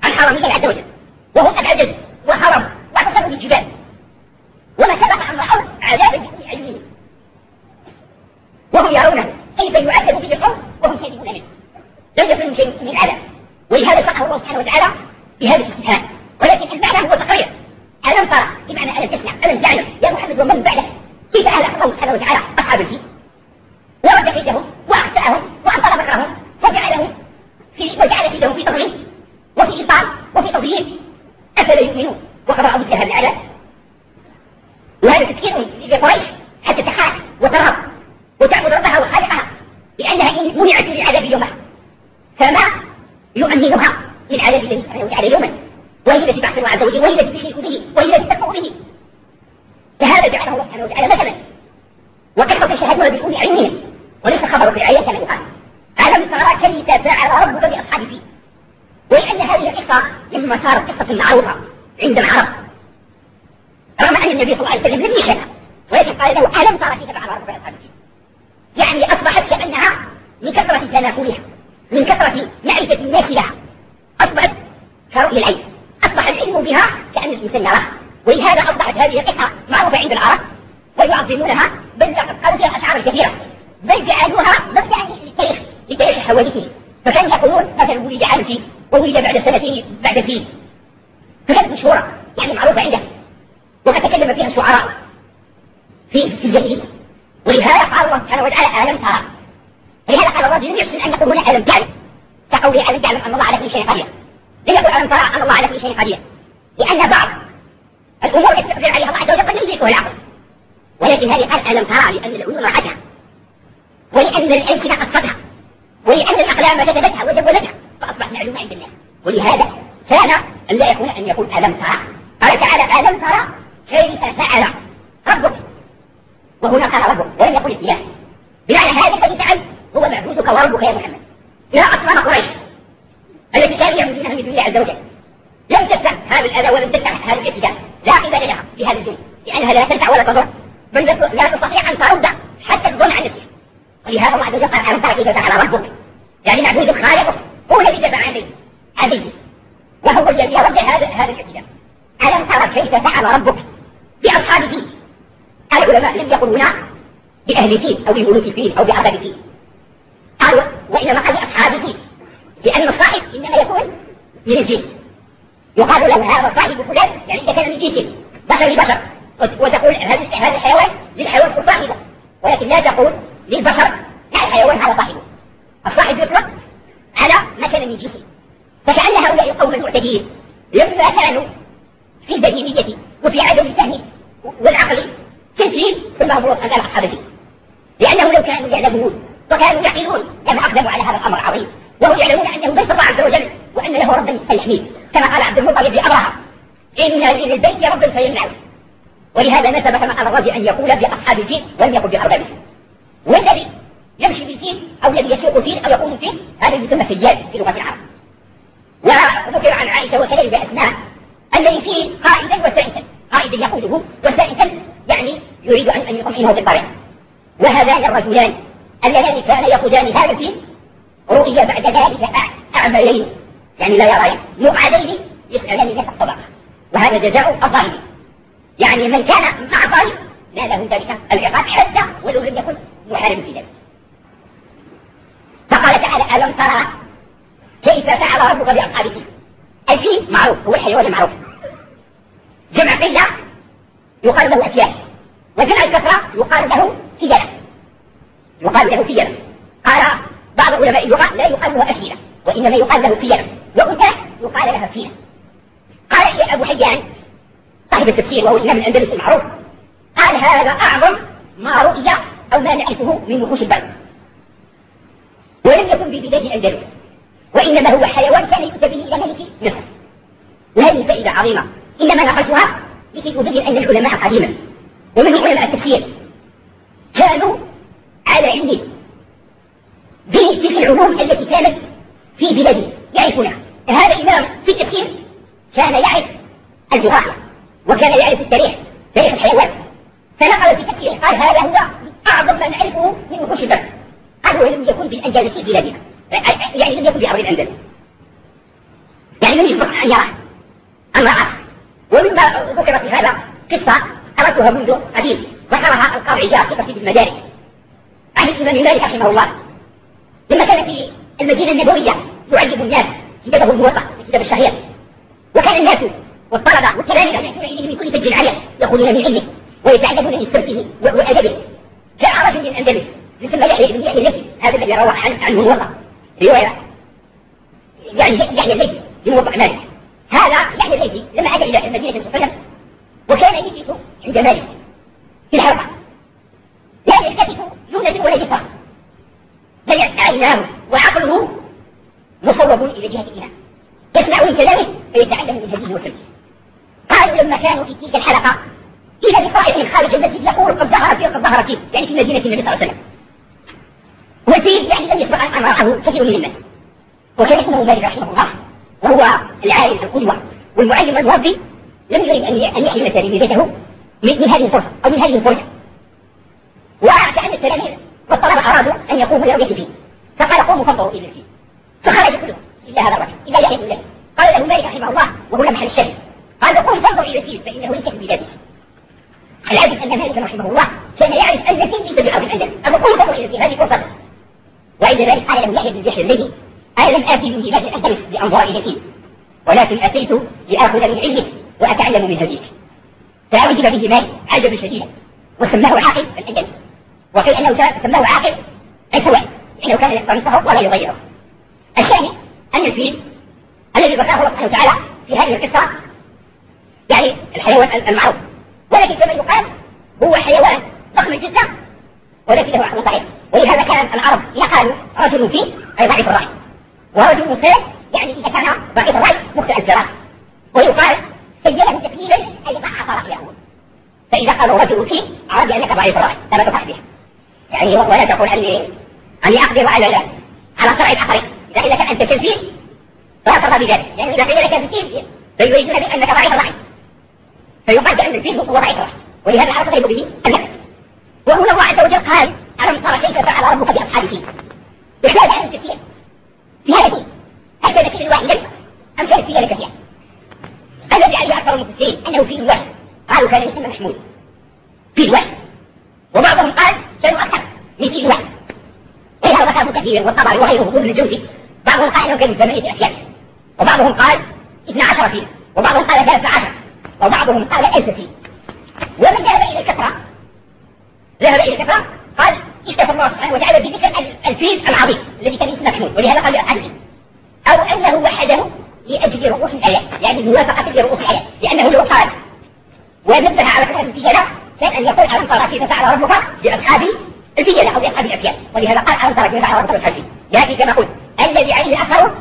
Speaker 1: عن حرم الله عز وجل. وهم أبعد وهرب واعتصموا بالجبال. وما سبق أن رأوا عذابا بكل أعينهم وهم يرونه كيف يعذب به القوم وهم سيدون منه لم يكن شيء من العذاب ولهذا سقه الله سبحانه وتعالى بهذا الاستفهام ولكن المعنى هو تقرير. ألم ترى بمعنى ألم تسمع؟ ألم تعلم؟ يا محمد ومن بعدك كيف أهلك الله سبحانه وتعالى أصحاب الفيل ورد كيدهم وأخسأهم وأبطل مكرهم وجعلهم في وجعل كيدهم في تضليل وفي إبطال وفي تضليل أفلا يؤمنون؟ وقد رأوا مثل هذا العذاب وهذا تفكير لقريش حتى تخاف وترى وتعبد ربها وخالقها لأنها إن منعت من العذاب يوما فما يؤمنها من عذاب الله سبحانه وتعالى يوما وهي التي تعصي عز وجل وهي التي تشرك به وهي التي تكفر به فهذا جعله الله سبحانه وتعالى مثلا وكيف تشاهدون بكل علمهم وليس خبر في الآية كما يقال ألم ترى كيف فعل ربك بأصحاب الفيل ولأن هذه القصة مما صارت قصة معروفة عند العرب رغم أن النبي صلى الله عليه وسلم لم يشهدها ولكن قال له ألم ترى كيف فعل ربك بأصحاب يعني أصبحت كأنها من كثرة تناقلها من كثرة معرفة الناس لها. أصبحت كرؤية العين. العلم بها كأن يراها ولهذا أصبحت هذه القصة معروفة عند العرب ويعظمونها بل لقد قالوا فيها أشعار كثيرة بل جعلوها مبدأ للتاريخ لتاريخ حوادثه. فكانوا يقولون مثلا ولد فيه وولد بعد سنتين بعد فيه فكانت مشهورة
Speaker 2: يعني معروفة عنده. وقد تكلم فيها الشعراء في في الجاهلية ولهذا قال الله سبحانه وتعالى ألم ترى؟ ولهذا قال الله لم يحسن أن يقول هنا ألم تعلم كقوله ألم تعلم أن الله على كل شيء قدير. يقل ألم ترى أن الله على كل شيء قدير؟ لأن بعض الأمور التي يقدر عليها الله عز وجل قد يدركها العقل. ولكن هذه قال ألم ترى لأن العيون رأتها ولأن الألسنة قصتها ولأن الأقلام كتبتها وجولتها فأصبحت معلومة عند الناس ولهذا كان لا يكون أن يقول ألم ترى. قال تعالى ألم ترى كيف فعل ربك. وهنا قال ربك. ولم يقل الإله بمعنى هذا الذي فعل هو معبودك وربك يا محمد. إلى أصنام قريش. التي كانوا يعبدونها من دون الله عز وجل. لم تدفع هذا الأذى ولم تدفع هذا الاعتداء لا قبل لها في هذا الدين لأنها لا تنفع ولا تضر؟ بل لا تستطيع أن ترد حتى تظن عن نفسها ولهذا الله عز وجل قال ألم ترى كيف فعل ربك؟ يعني معبودك خالقك. هو الذي دفع عنه عبيده وهو الذي رد هذا هذا الاعتداء ألم ترى كيف فعل ربك؟ بأصحاب فيل العلماء لم يقولوا هنا بأهل فيل أو بملوك فيل أو بأرباب فيل قالوا وإنما قال بأصحاب فيل لأن الصاحب إنما يكون من الجنس يقال له هذا صاحب فلان يعني إذا كان من جنس. بشر. لبشر وتقول هذا هذا الحيوان للحيوان صاحبه. ولكن لا تقول للبشر يعني الحيوان هذا صاحبه. الصاحب يطلق على ما كان من جنسه. فكأن هؤلاء القوم المعتدين لما كانوا في البديهية وفي عدم الفهم والعقل تسليم ثم هم أمام أصحاب الدين لأنه لو كانوا يعلمون وكانوا يعقلون لما أقدموا على هذا الأمر العظيم وهم يعلمون أنه بيت الله عز وجل وأن له ربا يحميه كما قال عبد المطلب لأبرهة إن للبيت ربا فيمنعه. ولهذا نسب كما قال الرازي أن يقول بأصحاب الدين ولم يقل بأربابه. والذي يمشي بالدين أو الذي يسوق الدين أو يقوم الدين هذا يسمى سياد في لغة العرب. وذكر عن عائشة وكذلك أسماء الذي فيه قائدا وسائسا قائدا يقوده وسائسا يعني يريد أن يطمئنه بالطريق. وهذان الرجلان اللذان كان يقودان هذا الدين رؤي بعد ذلك أعمالين يعني لا يرى. مقعدين يسألان نفس الطبقة وهذا جزاء الظالمين يعني من كان مع ظالم ناله ذلك العقاب حتى ولو لم يكن محارب في ذلك. فقال تعالى ألم ترى كيف فعل ربك بأصحاب الفيل معروف هو الحيوان المعروف. جمع قلة يقال له أفيال وجمع الكثرة يقال له فيلة يقال له فيلة قال بعض علماء اللغة لا يقال له أفيلة وإنما يقال له فيلة وأنثى يقال لها فيلة قال أبو حيان صاحب التفسير وهو الإمام الأندلسي المعروف قال هذا أعظم ما رؤي أو ما نعرفه من وحوش البر ولم يكن في بلاد الأندلس وإنما هو حيوان كان يؤتى به إلى ملك مصر. وهذه فائدة عظيمة. إنما نقلتها لكي تبين أن العلماء قديما ومنهم علماء التفسير كانوا على علم بتلك العلوم التي كانت في بلاده يعرفونها هذا الإمام في التفسير كان يعرف الجغرافيا وكان يعرف التاريخ تاريخ الحيوان. فنقل في تفسيره قال هذا هو أعظم ما نعرفه من وحوش البر قال ولم يكن في الأندلس في بلادنا يعني لم يكن في أرض الأندلس. يعني لم يسبق أن يرى امرأة ومما ذكر في هذا قصة قرأتها منذ قديم ذكرها القاضي عياض في المدارس. عن الإمام مالك رحمه الله. لما كان في المدينة النبوية يعجب الناس كتابه الموطأ كتاب الشهير وكان الناس والطلبة والتلاميذ يأتون إليه من كل فج عالية يأخذون من علمه ويتعجبون من سمته وأدبه. جاء رجل من الأندلس يسمى يحيى بن يحيى الليثي هذا الذي روى عنه الموطأ. رواية. يعني يحيى الليثي بموطأ مالك. هذا يحيى الليثي لما أتى إلى المدينة صلى الله عليه وسلم وكان يجلس عند مالك في الحرب لا يلتفت جملة ولا يسرى بل عيناه وعقله مصوب إلى جهة الإله يسمع من كلامه فيتعلم من هديه وسلمه قالوا لما كانوا في تلك الحلقة إلى بطائف خارج المسجد يقول قد ظهر فيه قد ظهر فيه يعني في مدينة النبي صلى الله عليه وسلم. وفيه يعني لم يسبق أن رآه كثير من الناس. وكان اسمه مالك رحمه الله وهو العالم القدوة والمعلم المربي لم يريد أن يحرم تلاميذته من هذه الفرصة أو من هذه الفرصة. وكأن التلاميذ والطلبة أرادوا أن يقوموا لرؤية فيه فقال قوموا فانظروا إلى الفيل فخرج كلهم إلا هذا الرجل. إلا يحيى بن قال له مالك رحمه الله وهو محل الشاهد قال قوم فانظر إلى الفيل فإنه ليس في بلاده. العجب أن مالك رحمه الله كان يعرف أن الفيل ليس بالأرض الأندلس أما قوم فانظر إلى الفيل هذه فرصة. وعند ذلك قال له يحيى بن يحيى الليثي أنا لم آتي من بلاد الأندلس لأنظر إلى الفيل ولكن أتيت لآخذ من علمه وأتعلم من هديك. فأعجب به مالي عجبا شديدا وسماه عاقل الأندلسي وقيل أنه سماه عاقل أي سواء إنه كان يقتنصه ولا يضيعه. الثاني أن الفيل الذي ذكره الله سبحانه وتعالى في هذه القصة يعني الحيوان المعروف. ولكن كما يقال هو حيوان ضخم جدا ولكن له عقل ضعيف. ولهذا كان العرب قالوا رجل فيه أي ضعيف الرأي. ورجل فيه يعني إذا كان ضعيف الرأي مخطئ الفراغ ويقال سيله تكليلا أي ضعف رأيه. فإذا قالوا رجل فيه عرف أنك ضعيف الرأي. فلا تفعل بها يعني ولا تقول أني أني أقدر على على صرع الآخرين إذا كان أنت كالفيل فلا ترضى بذلك. يعني إذا قيل لك الفيل فيريدون بأنك ضعيف الرأي فيقال بأن الفيل هو ضعيف الرأي ولهذا عرف غير به النفس. وهنا الله عز وجل قال ألم ترى كيف فعل ربك بأصحاب الفيل يحتاج عن الكثير في هل كان فيه واحدا أم كان فيه كثير الذي عليه أكثر المفسرين أنه فيه واحد قالوا كان اسم محمود فيه واحد وبعضهم قال كانوا أكثر من فيه واحد ولهذا ذكره كثير والطبري وغيره وابن الجوزي بعضهم قال انه كانوا ثمانية أفيال وبعضهم قال اثنا عشر فيل وبعضهم قال ثلاثة عشر وبعضهم قال ألف فيل ومن ذهب إلى الكثرة ذهب إلى الكثرة قال اكتفى الله سبحانه وتعالى بذكر الفيل العظيم الذي كان محمود ولهذا قال لأصحاب أو أنه وحده لأجل رؤوس الآيات يعني موافقة لرؤوس الآيات لأنه لو قال ونبه على كثرة الفيلة كان أن يقول ألم ترى كيف فعل ربك بأصحاب الفيلة أو بأصحاب الأفيال ولهذا قال ألم ترى كيف فعل ربك بأصحاب الفيل لكن كما قلت الذي عليه أثره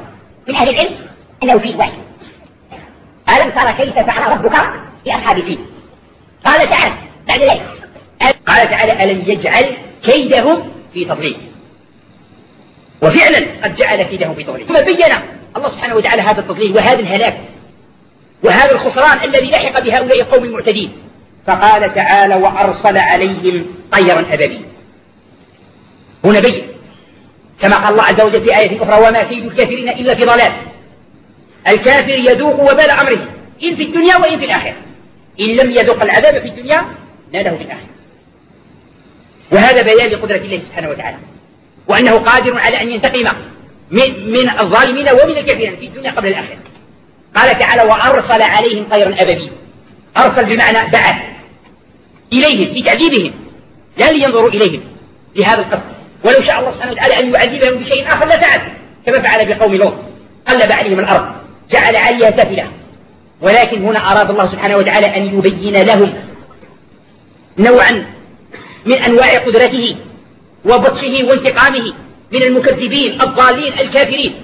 Speaker 2: من أهل العلم أنه فيه واحد ألم ترى كيف فعل ربك بأصحاب الفيل قال تعالى بعد ذلك.
Speaker 1: قال تعالى ألم يجعل كيدهم في تضليل؟ وفعلا قد جعل كيدهم في تضليل. ثم بين الله سبحانه وتعالى هذا التضليل وهذا الهلاك وهذا الخسران الذي لحق بهؤلاء القوم المعتدين. فقال تعالى وأرسل عليهم طيرا أبدي هنا بين كما قال الله عز وجل في آية أخرى وما كيد الكافرين إلا في ضلال. الكافر يذوق وبال أمره إن في الدنيا وإن في الآخرة. إن لم يذوق العذاب في الدنيا ناله في الآخرة. وهذا بيان لقدرة الله سبحانه وتعالى. وأنه قادر على أن ينتقم من, من الظالمين ومن الكافرين في الدنيا قبل الآخرة. قال تعالى وأرسل عليهم طيرا أبدي أرسل بمعنى بعث. إليهم في تعذيبهم لا لينظروا إليهم لهذا القصد. ولو شاء الله سبحانه وتعالى أن يعذبهم بشيء آخر لفعل كما فعل بقوم لوط. قلب عليهم الأرض. جعل عليها سفلة. ولكن هنا أراد الله سبحانه وتعالى أن يبين لهم نوعا من أنواع قدرته وبطشه وانتقامه من المكذبين الضالين الكافرين.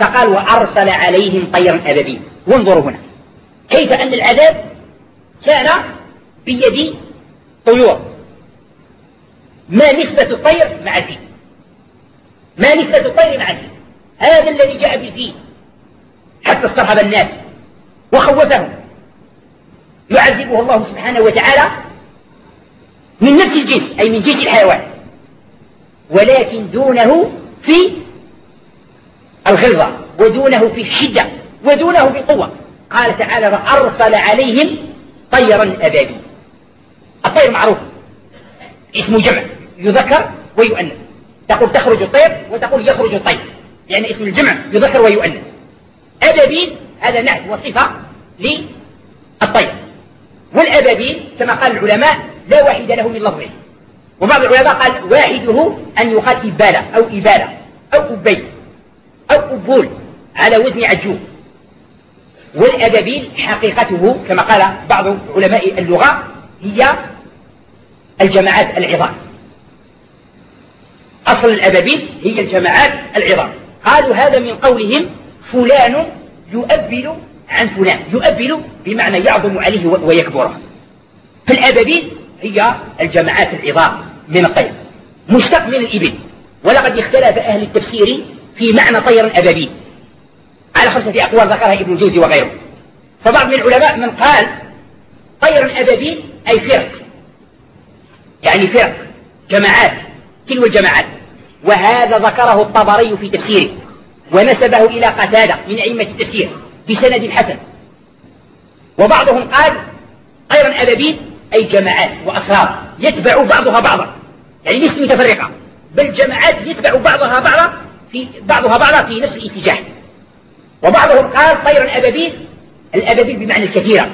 Speaker 1: فقال وأرسل عليهم طيرا أبابيل وانظروا هنا. كيف أن العذاب كان بيد طيور. ما نسبة الطير مع الفيل ما نسبة الطير مع الفيل هذا الذي جاء بالفيل حتى استرهب الناس وخوفهم. يعذبه الله سبحانه وتعالى من نفس الجنس أي من جنس الحيوان. ولكن دونه في الغلظة ودونه في الشدة ودونه في القوة قال تعالى فأرسل عليهم طيرا أبابيل. الطير معروف. اسمه جمع. يذكر ويؤنث. تقول تخرج الطير وتقول يخرج الطير. يعني اسم الجمع يذكر ويؤنث. أبابيل هذا نعت وصفة للطير. والأبابيل كما قال العلماء لا واحد له من لفظه. وبعض العلماء قال واحدة أن يقال إبالة أو إبالة أو أبي أو أبول على وزن عجوب. والأبابيل حقيقته كما قال بعض علماء اللغة هي الجماعات العظام. أصل الأبابيل هي الجماعات العظام. قالوا هذا من قولهم فلان يؤبل عن فلان. يؤبل بمعنى يعظم عليه ويكبره. فالأبابيل هي الجماعات العظام من الطير مشتق من الإبل. ولقد اختلف أهل التفسير في معنى طير الأبابيل. على خمسة أقوال ذكرها ابن الجوزي وغيره. فبعض من العلماء من قال طير الأبابيل أي فرق. يعني فرق جماعات تلو الجماعات وهذا ذكره الطبري في تفسيره ونسبه إلى قتادة من أئمة التفسير بسند حسن. وبعضهم قال طير أبابيل أي جماعات وأسرار يتبع بعضها بعضا. يعني ليست متفرقة بل جماعات يتبع بعضها بعضا في بعضها بعضا في نفس الاتجاه. وبعضهم قال طير أبابيل الأبابيل بمعنى الكثيرة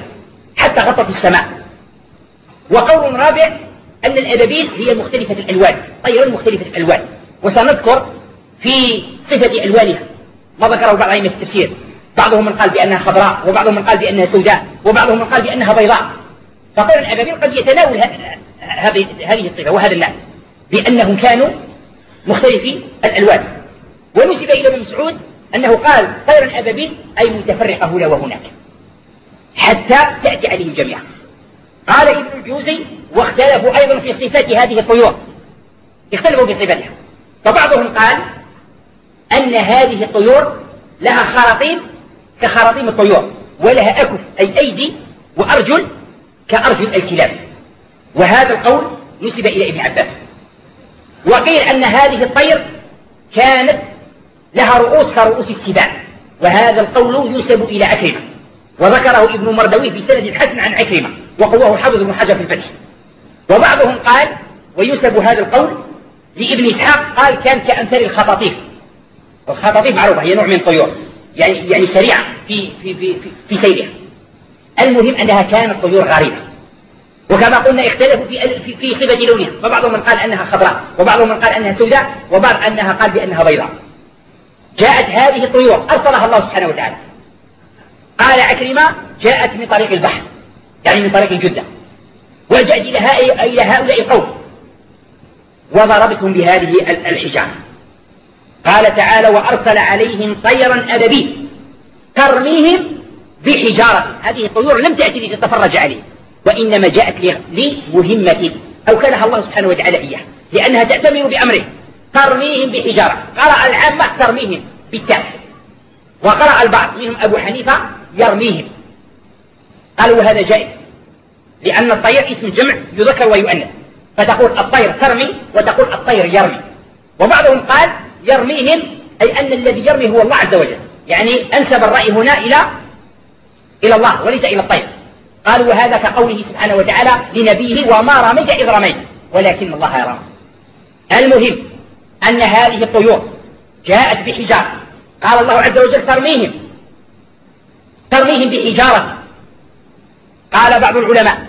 Speaker 1: حتى غطت السماء. وقول رابع أن الأبابيل هي مختلفة الألوان طير مختلفة الألوان. وسنذكر في صفة ألوانها. ما ذكره بعض أئمة التفسير. بعضهم من قال بأنها خضراء وبعضهم من قال بأنها سوداء وبعضهم من قال بأنها بيضاء. فطير الأبابيل قد يتناول هذه الصفة وهذا المعنى بأنهم كانوا مختلفي الألوان. ونسب إلى ابن مسعود أنه قال طير الأبابيل أي متفرقة هنا وهناك حتى تأتي عليهم جميعا. قال ابن الجوزي واختلفوا أيضا في صفات هذه الطيور. اختلفوا في صفتها فبعضهم قال أن هذه الطيور لها خراطيم كخراطيم الطيور ولها أكف أي أيدي وأرجل كأرجل الكلاب. وهذا القول نسب إلى ابن عباس. وقيل أن هذه الطير كانت لها رؤوس كرؤوس السباع وهذا القول ينسب إلى عكرمة. وذكره ابن مردوي بسند حسن عن عكرمة. وقواه حافظ بن حجر في الفتح. وبعضهم قال وينسب هذا القول لابن إسحاق قال كان كأمثال الخطاطيف. والخطاطيف معروفة هي نوع من الطيور يعني يعني سريعة في في في في, في سيرها. المهم أنها كانت طيور غريبة. وكما قلنا اختلفوا في في, في صفة لونها. فبعضهم من قال أنها خضراء وبعضهم من قال أنها سوداء وبعض أنها قال بأنها بيضاء. جاءت هذه الطيور أرسلها الله سبحانه وتعالى. قال عكرمة جاءت من طريق البحر. يعني من طريق جدة. وجاءت إلى هؤلاء القوم. وضربتهم بهذه الحجارة. قال تعالى وأرسل عليهم طيرا أبابيل ترميهم بحجارة. هذه الطيور لم تأتي لتتفرج عليه. وإنما جاءت لمهمة أوكلها الله سبحانه وتعالى إياه لأنها تأتمر بأمره ترميهم بحجارة. قرأ العامة ترميهم بالتاء. وقرأ البعض. منهم أبو حنيفة يرميهم. قالوا وهذا جائز. لأن الطير اسم جمع يذكر ويؤنث. فتقول الطير ترمي وتقول الطير يرمي. وبعضهم قال يرميهم أي أن الذي يرمي هو الله عز وجل. يعني أنسب الرأي هنا إلى إلى الله وليس إلى الطير. قالوا وهذا كقوله سبحانه وتعالى لنبيه وما رميت إذ رميت. ولكن الله يرى المهم أن هذه الطيور جاءت بحجارة. قال الله عز وجل ترميهم. ترميهم بحجارة. قال بعض العلماء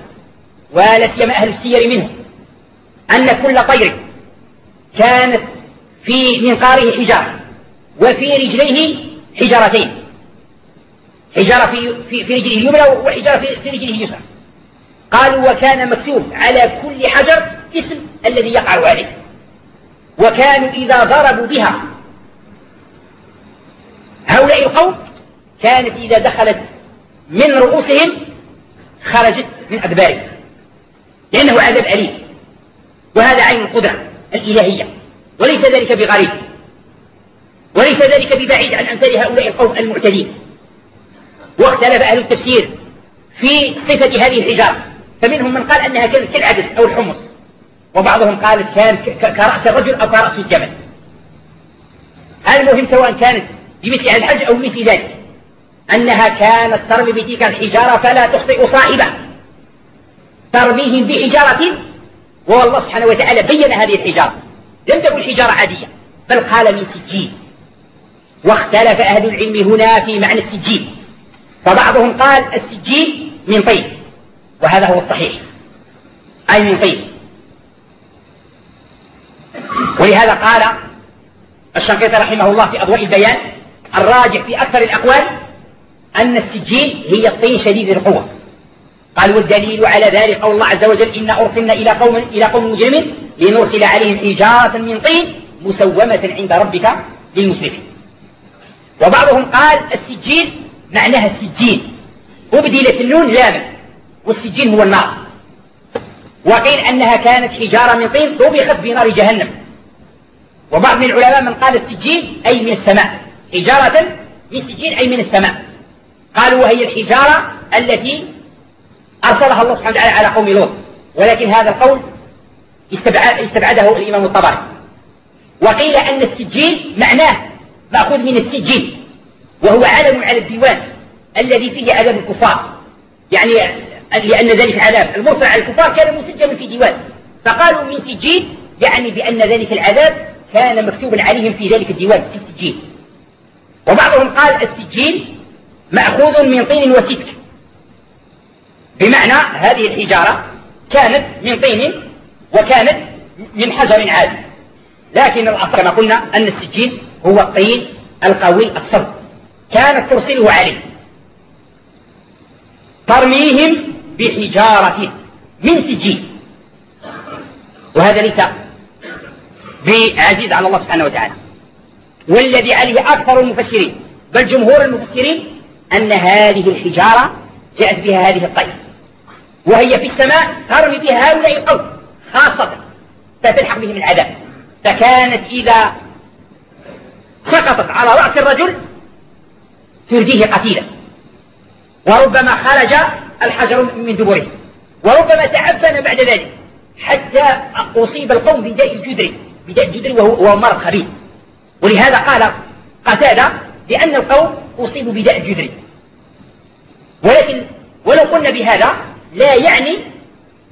Speaker 1: ولا سيما أهل السير منهم أن كل طير كانت في منقاره حجارة وفي رجليه حجارتين حجارة في, في, في رجله اليمنى وحجارة في, في رجله اليسرى. قالوا وكان مكتوب على كل حجر اسم الذي يقع عليه. وكانوا إذا ضربوا بها هؤلاء القوم كانت إذا دخلت من رؤوسهم خرجت من أدبارهم لأنه عذاب أليم. وهذا عين القدرة الإلهية. وليس ذلك بغريب. وليس ذلك ببعيد عن أمثال هؤلاء القوم المعتدين. واختلف أهل التفسير في صفة هذه الحجارة فمنهم من قال أنها كانت كالعدس أو الحمص. وبعضهم قال كان كرأس الرجل أو كرأس الجبل المهم سواء كانت بمثل الحج أو مثل ذلك. أنها كانت ترمي بتلك الحجارة فلا تخطئ صاحبها. ترميهم بحجارة والله سبحانه وتعالى بين هذه الحجارة. لم تكن حجارة عادية بل قال من سجين. واختلف أهل العلم هنا في معنى السجين. فبعضهم قال السجين من طين وهذا هو الصحيح. أي من طين. ولهذا قال الشنقيطي رحمه الله في أضواء البيان الراجح في أكثر الأقوال أن السجين هي الطين شديد القوة. قال والدليل على ذلك قول الله عز وجل إنا أرسلنا إلى قوم إلى قوم مجرم لنرسل عليهم حجارة من طين مسومة عند ربك للمسرفين. وبعضهم قال السجين معناها السجين. أبدلت النون لاما والسجين هو النار. وقيل أنها كانت حجارة من طين طبخت في نار جهنم. وبعض من العلماء من قال السجين أي من السماء حجارة من سجين أي من السماء. قالوا وهي الحجارة التي أرسلها الله سبحانه وتعالى على قوم لوط. ولكن هذا القول استبعده الإمام الطبري. وقيل أن السجين معناه مأخوذ من السجين وهو علم على الديوان الذي فيه عذاب الكفار. يعني لأن ذلك عذاب. المرسل على الكفار كان مسجلا في ديوان. فقالوا من سجين يعني بأن ذلك العذاب كان مكتوبا عليهم في ذلك الديوان في السجين. وبعضهم قال السجين مأخوذ من طين وسك بمعنى هذه الحجارة كانت من طين وكانت من حجر عادي. لكن الأصل كما قلنا أن السجين هو الطين القوي الصلب. كانت ترسله عليه. ترميهم بحجارة من سجين. وهذا ليس بعزيز على الله سبحانه وتعالى. والذي عليه أكثر المفسرين. بل جمهور المفسرين أن هذه الحجارة جاءت بها هذه الطير وهي في السماء ترمي بها هؤلاء القوم خاصة فتلحق بهم العذاب. فكانت إذا سقطت على رأس الرجل ترديه قتيلا. وربما خرج الحجر من دبره. وربما تعفن بعد ذلك. حتى أصيب القوم بداء الجدري بداء الجدري وهو مرض خبيث. ولهذا قال قتادة بأن القوم أصيبوا بداء الجدري ولكن ولو قلنا بهذا لا يعني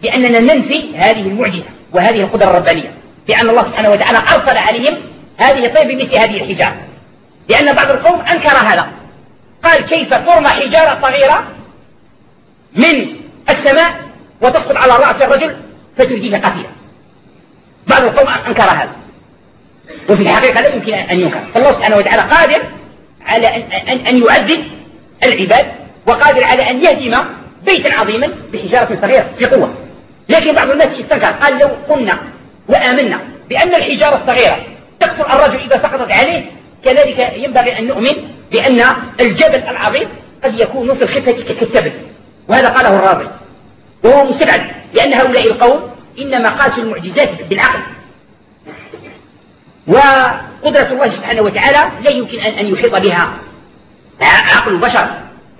Speaker 1: بأننا ننفي هذه المعجزة وهذه القدرة الربانية بأن الله سبحانه وتعالى أرسل عليهم هذه الطير بمثل هذه الحجارة. لأن بعض القوم أنكر هذا. قال كيف ترمى حجارة صغيرة من السماء وتسقط على رأس الرجل فترديه قتيلا. بعض القوم أنكر هذا. وفي الحقيقة لا يمكن أن ينكر. فالله سبحانه وتعالى قادر على أن, أن يعذب العباد وقادر على أن يهدم بيتا عظيما بحجارة صغيرة في قوة. لكن بعض الناس استنكر قال لو قلنا وآمنا بأن الحجارة الصغيرة تقتل الرجل إذا سقطت عليه كذلك ينبغي أن نؤمن بأن الجبل العظيم قد يكون في الخفة كالتبل. وهذا قاله الراضي وهو مستبعد لأن هؤلاء القوم إنما قاسوا المعجزات بالعقل. وقدرة الله سبحانه وتعالى لا يمكن أن يحيط بها. عقل البشر.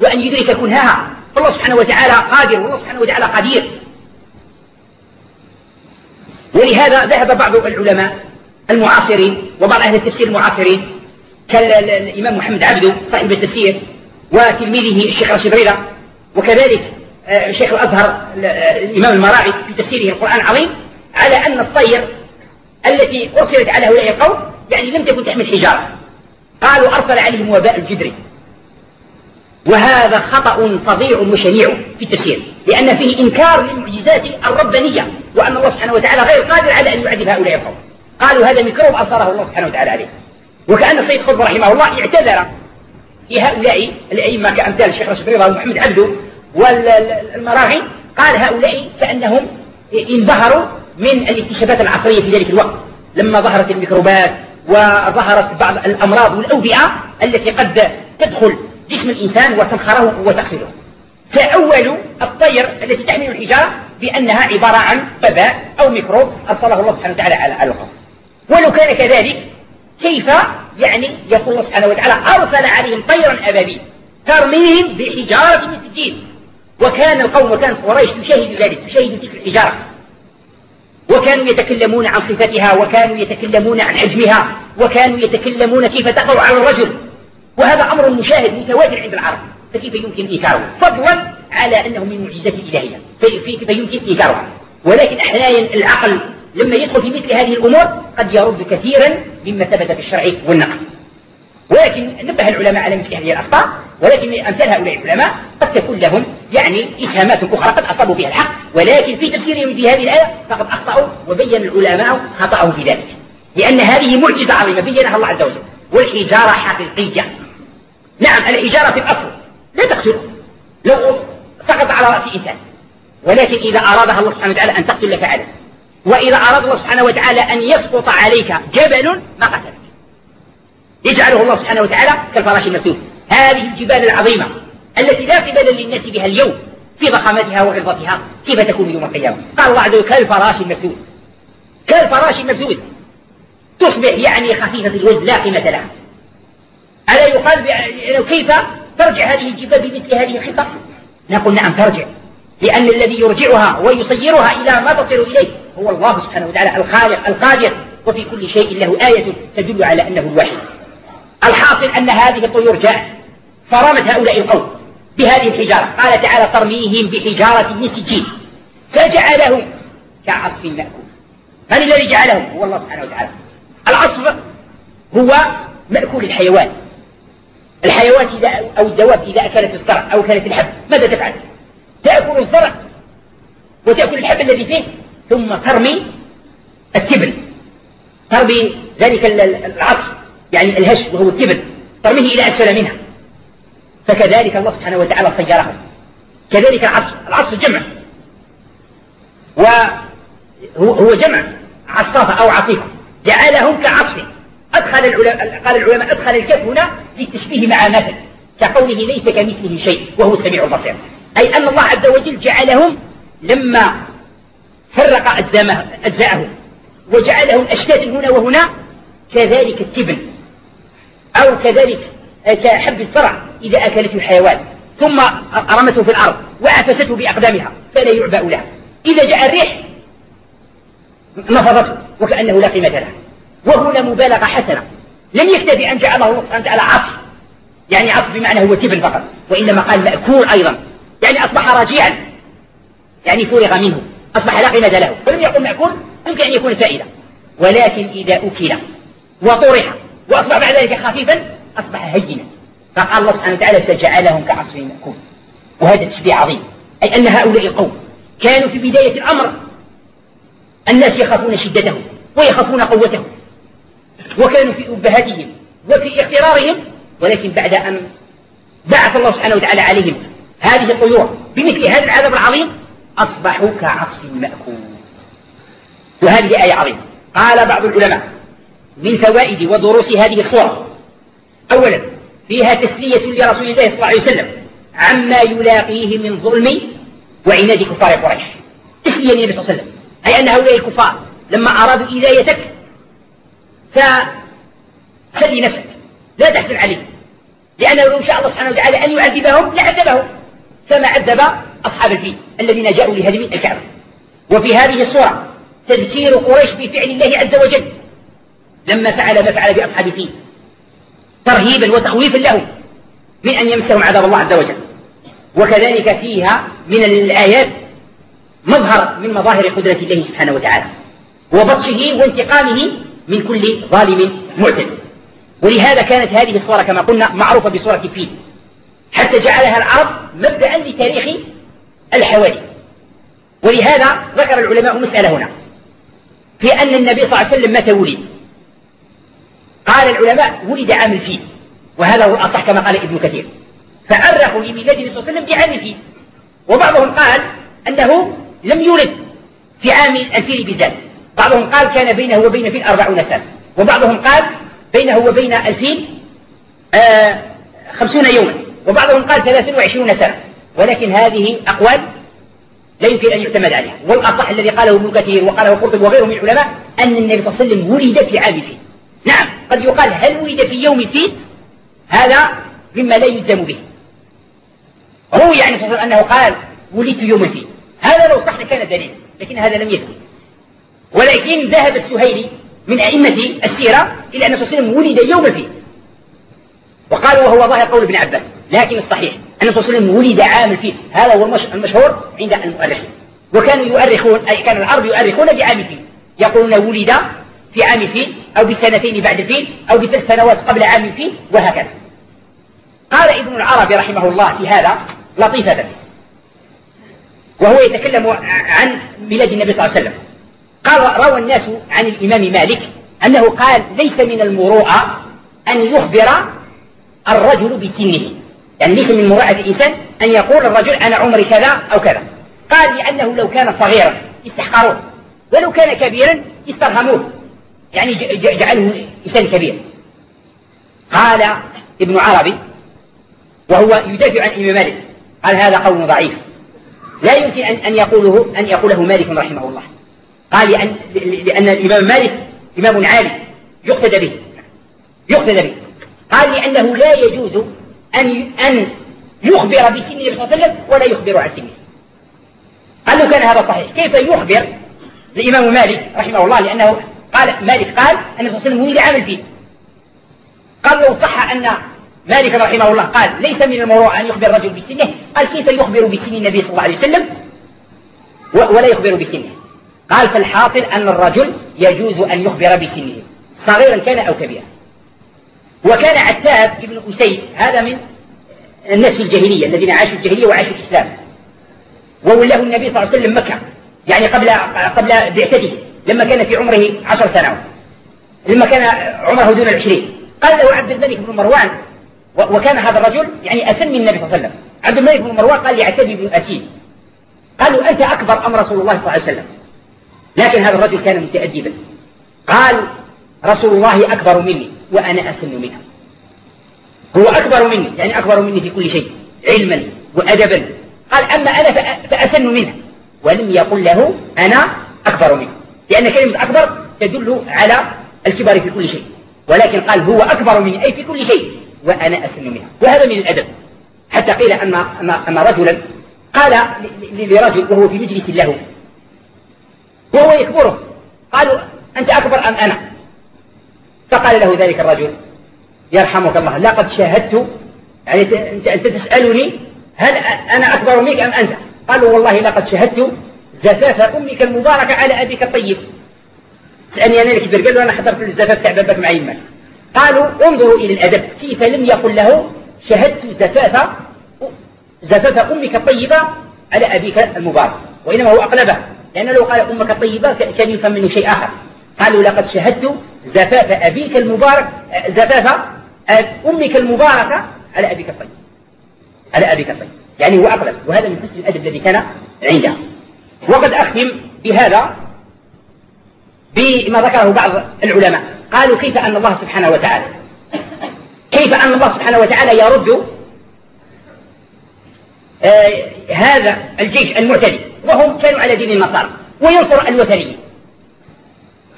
Speaker 1: وأن يدرك كنهاها فالله سبحانه وتعالى قادر والله سبحانه وتعالى قدير. ولهذا ذهب بعض العلماء المعاصرين وبعض أهل التفسير المعاصرين. كالإمام محمد عبده صاحب التفسير وتلميذه الشيخ رشيد رضا وكذلك آه، شيخ الأزهر الإمام المراعي في تفسيره القرآن العظيم على أن الطير التي أرسلت على هؤلاء القوم يعني لم تكن تحمل حجارة قالوا أرسل عليهم وباء الجدري وهذا خطأ فظيع وشنيع في التفسير لأن فيه إنكار للمعجزات الربانية وأن الله سبحانه وتعالى غير قادر على أن يعذب هؤلاء القوم. قالوا هذا ميكروب أصره الله سبحانه وتعالى عليه. وكأن السيد خضر رحمه الله اعتذر لهؤلاء الأئمة كأمثال الشيخ رشيد رضا ومحمد عبده والمراغي. قال هؤلاء كأنهم انبهروا من الاكتشافات العصرية في ذلك الوقت لما ظهرت الميكروبات وظهرت بعض الأمراض والأوبئة التي قد تدخل جسم الإنسان وتنخره وتقتله فأول الطير التي تحمل الحجارة بأنها عبارة عن وباء أو ميكروب أرسله الله سبحانه وتعالى على القوم ولو كان كذلك كيف يعني يقول الله سبحانه وتعالى أرسل عليهم طيرا أبابيل ترميهم بحجارة من سجين وكان القوم وكانت قريش تشاهد ذلك تشاهد تلك الحجارة. وكانوا يتكلمون عن صفتها وكانوا يتكلمون عن حجمها وكانوا يتكلمون كيف تقع على الرجل. وهذا أمر مشاهد متواتر عند العرب فكيف يمكن إنكاره؟ فضلا على أنه من معجزات الإلهية. فكيف يمكن إنكارها ولكن أحيانا العقل لما يدخل في مثل هذه الأمور قد يرد كثيرا مما ثبت في الشرع والنقل. ولكن نبه العلماء على مثل هذه الأخطاء ولكن أمثال هؤلاء العلماء قد تكون لهم يعني إسهامات أخرى قد أصابوا بها الحق ولكن في تفسيرهم في هذه الآية فقد أخطأوا وبين العلماء خطأهم في ذلك. لأن هذه معجزة عظيمة بينها الله عز وجل. والحجارة حقيقية. نعم الحجارة في الأصل. لا تقتل لو سقط على رأس إنسان. ولكن إذا أرادها الله سبحانه وتعالى أن تقتل لفعله وإذا أراد الله سبحانه وتعالى أن يسقط عليك جبل ما قتلك. يجعله الله سبحانه وتعالى كالفراش المكتوب هذه الجبال العظيمة التي لا قبل للناس بها اليوم. في ضخامتها وغلظتها كيف تكون يوم القيامة؟ قال الله عز وجل كالفراش المكتوب كالفراش المكتوب تصبح يعني خفيفة الوزن لا قيمة لها. ألا يقال كيف ترجع هذه الجبال بمثل هذه الخطة؟ نقول نعم ترجع. لأن الذي يرجعها ويصيرها إلى ما تصير إليه هو الله سبحانه وتعالى الخالق القادر وفي كل شيء له آية تدل على أنه الواحد الحاصل أن هذه الطيور جاءت فرمت هؤلاء القوم. بهذه الحجارة. قال تعالى ترميهم بحجارة من سجين. فجعلهم كعصف مأكول. من الذي جعلهم هو الله سبحانه وتعالى. العصف هو مأكول الحيوان. الحيوان إذا أو الدواب إذا أكلت الزرع أو أكلت الحب. ماذا تفعل؟ تأكل الزرع وتأكل الحب الذي فيه ثم ترمي التبن ترمي ذلك العصف يعني الهش وهو التبن ترميه إلى أسفل منها. فكذلك الله سبحانه وتعالى صيرهم. كذلك العصف العصف جمع. وهو جمع. عصافة أو عصيفة. جعلهم كعصف. أدخل العلماء قال العلماء أدخل الكف هنا للتشبيه مع مثل. كقوله ليس كمثله شيء وهو السميع البصير. أي أن الله عز وجل جعلهم لما فرق أجزاءهم وجعلهم أشتاتا هنا وهنا كذلك التبن. أو كذلك كحب الزرع إذا أكلته الحيوان ثم رمته في الأرض وعفسته بأقدامها فلا يعبأ لها. إذا جاء الريح نفضته وكأنه لا قيمة له. وهنا مبالغة حسنة. لم يكتفي أن جعله الله سبحانه وتعالى عصف. يعني عصف بمعنى هو تبن فقط. وإنما قال مأكول أيضا. يعني أصبح رجيعا يعني فرغ منه. أصبح لا قيمة له. فلم يقل مأكول يمكن أن يكون فائدة. ولكن إذا أكل وطرح وأصبح بعد ذلك خفيفا أصبح هينا. فقال الله سبحانه وتعالى فجعلهم كعصف مأكول وهذا تشبيه عظيم. أي أن هؤلاء القوم كانوا في بداية الأمر الناس يخافون شدته ويخافون قوته وكانوا في أبهاتهم وفي اغترارهم ولكن بعد أن بعث الله سبحانه وتعالى عليهم هذه الطيور بمثل هذا العذاب العظيم أصبحوا كعصف مأكول. وهذه آية عظيمة. قال بعض العلماء من فوائد ودروس هذه الصورة أولا فيها تسلية لرسول الله صلى الله عليه وسلم. عما يلاقيه من ظلم وعناد كفار قريش. تسلية للنبي صلى الله عليه وسلم. أي أن هؤلاء الكفار لما أرادوا إذايتك فسلي نفسك. لا تحزن عليه لأنه لو شاء الله سبحانه وتعالى أن يعذبهم لعذبهم. كما عذب أصحاب الفيل الذين جاءوا لهدم الكعبة. وفي هذه الصورة تذكير قريش بفعل الله عز وجل. لما فعل ما فعل بأصحاب الفيل. ترهيبا وتخويفا لهم من أن يمسهم عذاب الله عز وجل. وكذلك فيها من الآيات مظهر من مظاهر قدرة الله سبحانه وتعالى. وبطشه وانتقامه من كل ظالم معتد. ولهذا كانت هذه الصورة كما قلنا معروفة بصورة الفيل حتى جعلها العرب مبدأ لتاريخ الحوادث. ولهذا ذكر العلماء مسألة هنا. في أن النبي صلى الله عليه وسلم متى ولد. قال العلماء ولد عام الفيل وهذا هو الأصح كما قال ابن كثير. فأرخوا لميلاد النبي صلى الله عليه وسلم بعام الفيل وبعضهم قال أنه لم يولد في عام الفيل بالذات. بعضهم قال كان بينه وبين الفيل أربعون سنة. وبعضهم قال بينه وبين الفيل آه خمسون يوما. وبعضهم قال ثلاث وعشرون سنة. ولكن هذه أقوال لا يمكن أن يعتمد عليها. والأصح الذي قاله ابن كثير وقاله قرطبي وغيره من العلماء أن النبي صلى الله عليه وسلم ولد في عام الفيل نعم قد يقال هل ولد في يوم الفيل هذا مما لا يلزم به. روي يعني صلى أنه قال ولدت يوم الفيل هذا لو صح كان دليل لكن هذا لم يثبت. ولكن ذهب السهيلي من أئمة السيرة إلى أن صلى الله ولد يوم الفيل وقالوا وهو ظاهر قول ابن عباس لكن الصحيح أن صلى الله عليه وسلم ولد عام الفيل هذا هو المشهور عند المؤرخين. وكانوا يؤرخون أي كان العرب يؤرخون بعام الفيل يقولون ولد في عام الفيل أو بسنتين بعد الفيل أو بثلاث سنوات قبل عام الفيل وهكذا. قال ابن العربي رحمه الله في هذا لطيفة. وهو يتكلم عن ميلاد النبي صلى الله عليه وسلم. قال روى الناس عن الإمام مالك أنه قال ليس من المروءة أن يخبر الرجل بسنه. يعني ليس من مروءة الإنسان أن يقول الرجل أنا عمري كذا أو كذا. قال لأنه لو كان صغيرا استحقروه ولو كان كبيرا استرهموه يعني جعله إنسان كبير. قال ابن عربي وهو يدافع عن الإمام مالك قال هذا قول ضعيف. لا يمكن أن أن يقوله أن يقوله مالك رحمه الله. قال لأن لأن الإمام مالك إمام عالي يقتدى به. يقتدى به. قال لأنه لا يجوز أن أن يخبر بسن النبي صلى الله عليه وسلم ولا يخبر عن سنه. قال له كان هذا صحيح كيف يخبر الإمام مالك رحمه الله لأنه قال مالك قال النبي صلى الله عليه وسلم الفيل قال لو صح أن مالك رحمه الله قال ليس من المروء أن يخبر الرجل بسنه. قال كيف يخبر بسن النبي صلى الله عليه وسلم؟ ولا يخبر بسنه. قال فالحاصل أن الرجل يجوز أن يخبر بسنه. صغيرا كان أو كبيرا. وكان عتاب بن أسيد. هذا من الناس في الجاهلية الذين عاشوا الجاهلية وعاشوا الإسلام. وولاه النبي صلى الله عليه وسلم مكة. يعني قبل قبل بعثته. لما كان في عمره عشر سنوات. لما كان عمره دون العشرين. قال له عبد الملك بن مروان وكان هذا الرجل يعني أسن من النبي صلى الله عليه وسلم. عبد الملك بن مروان قال لعتبي بن أسيد. قالوا أنت أكبر أم رسول الله صلى الله عليه وسلم. لكن هذا الرجل كان متأدبا. قال رسول الله أكبر مني وأنا أسن منه. هو أكبر مني يعني أكبر مني في كل شيء علما وأدبا. قال أما أنا فأسن منه. ولم يقل له أنا أكبر منه. لأن كلمة أكبر تدل على الكبر في كل شيء ولكن قال هو أكبر مني أي في كل شيء وأنا أسن منه وهذا من الأدب. حتى قيل أن, أن, رجلا قال لرجل وهو في مجلس له وهو يكبره قالوا أنت أكبر أم أنا؟ فقال له ذلك الرجل يرحمك الله لقد شاهدت يعني أنت, تسألني هل أنا أكبر منك أم أنت؟ قالوا والله لقد شهدت زفاف أمك المباركة على أبيك الطيب. سألني أنا الكبير قال له أنا حضرت الزفاف تاع بابك مع يمك قالوا انظروا إلى الأدب كيف لم يقل له شهدت زفاف زفاف أمك الطيبة على أبيك المبارك. وإنما هو أقلبه لأنه لو قال أمك الطيبة كان يفهم منه شيء آخر. قالوا لقد شهدت زفاف أبيك المبارك زفاف أمك المباركة على أبيك الطيب. على أبيك الطيب. يعني هو أقلب وهذا من حسن الأدب الذي كان عنده. وقد أختم بهذا بما ذكره بعض العلماء. قالوا كيف أن الله سبحانه وتعالى كيف أن الله سبحانه وتعالى يرد آه هذا الجيش المعتدي وهم كانوا على دين النصارى وينصر الوثنيين.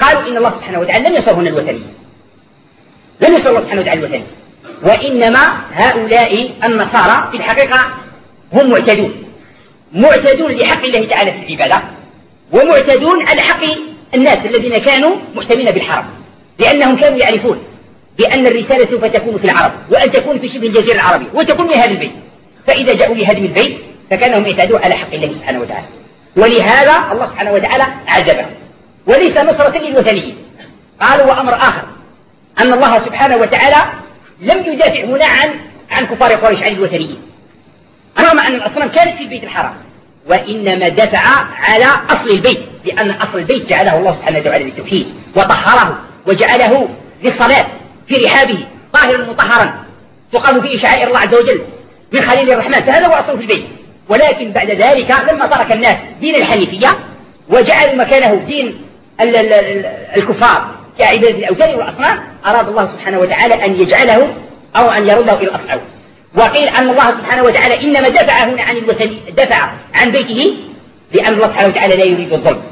Speaker 1: قالوا إن الله سبحانه وتعالى لم ينصر هنا الوثنيين. لم ينصر الله سبحانه وتعالى الوثنيين. وإنما هؤلاء النصارى في الحقيقة هم معتدون. معتدون لحق الله تعالى في العبادة ومعتدون على حق الناس الذين كانوا محتمين بالحرم لأنهم كانوا يعرفون بأن الرسالة سوف تكون في العرب وأن تكون في شبه الجزيرة العربية وتكون من هذا البيت. فإذا جاءوا لهدم البيت فكانهم يعتادون على حق الله سبحانه وتعالى. ولهذا الله سبحانه وتعالى عذبهم. وليس نصرة للوثنيين قالوا وأمر آخر أن الله سبحانه وتعالى لم يدافع هنا عن عن كفار قريش عن الوثنيين. رغم أن الأصنام كانت في البيت الحرام. وإنما دفع على أصل البيت لأن أصل البيت جعله الله سبحانه وتعالى للتوحيد وطهره وجعله للصلاة في رحابه طاهرا مطهرا. تقام فيه شعائر الله عز وجل من خليل الرحمن فهذا هو أصله في البيت. ولكن بعد ذلك لما ترك الناس دين الحنيفية وجعلوا مكانه دين الكفار كعبادة الأوثان والأصنام أراد الله سبحانه وتعالى أن يجعله أو أن يرده إلى الأصل. وقيل أن الله سبحانه وتعالى إنما دفع هنا عن الوثني دفع عن بيته لأن الله سبحانه وتعالى لا يريد الظلم.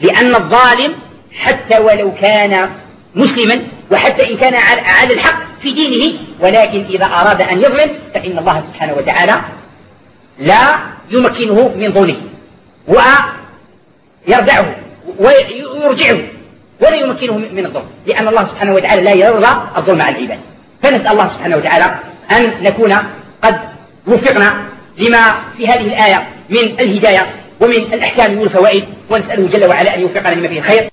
Speaker 1: لأن الظالم حتى ولو كان مسلما وحتى إن كان على الحق في دينه ولكن إذا أراد أن يظلم فإن الله سبحانه وتعالى لا يمكنه من ظلمه ويردعه ويرجعه ولا يمكنه من الظلم. لأن الله سبحانه وتعالى لا يرضى الظلم على العباد. فنسأل الله سبحانه وتعالى أن نكون قد وفقنا لما في هذه الآية من الهداية ومن الأحكام والفوائد ونسأله جل وعلا أن يوفقنا لما فيه الخير.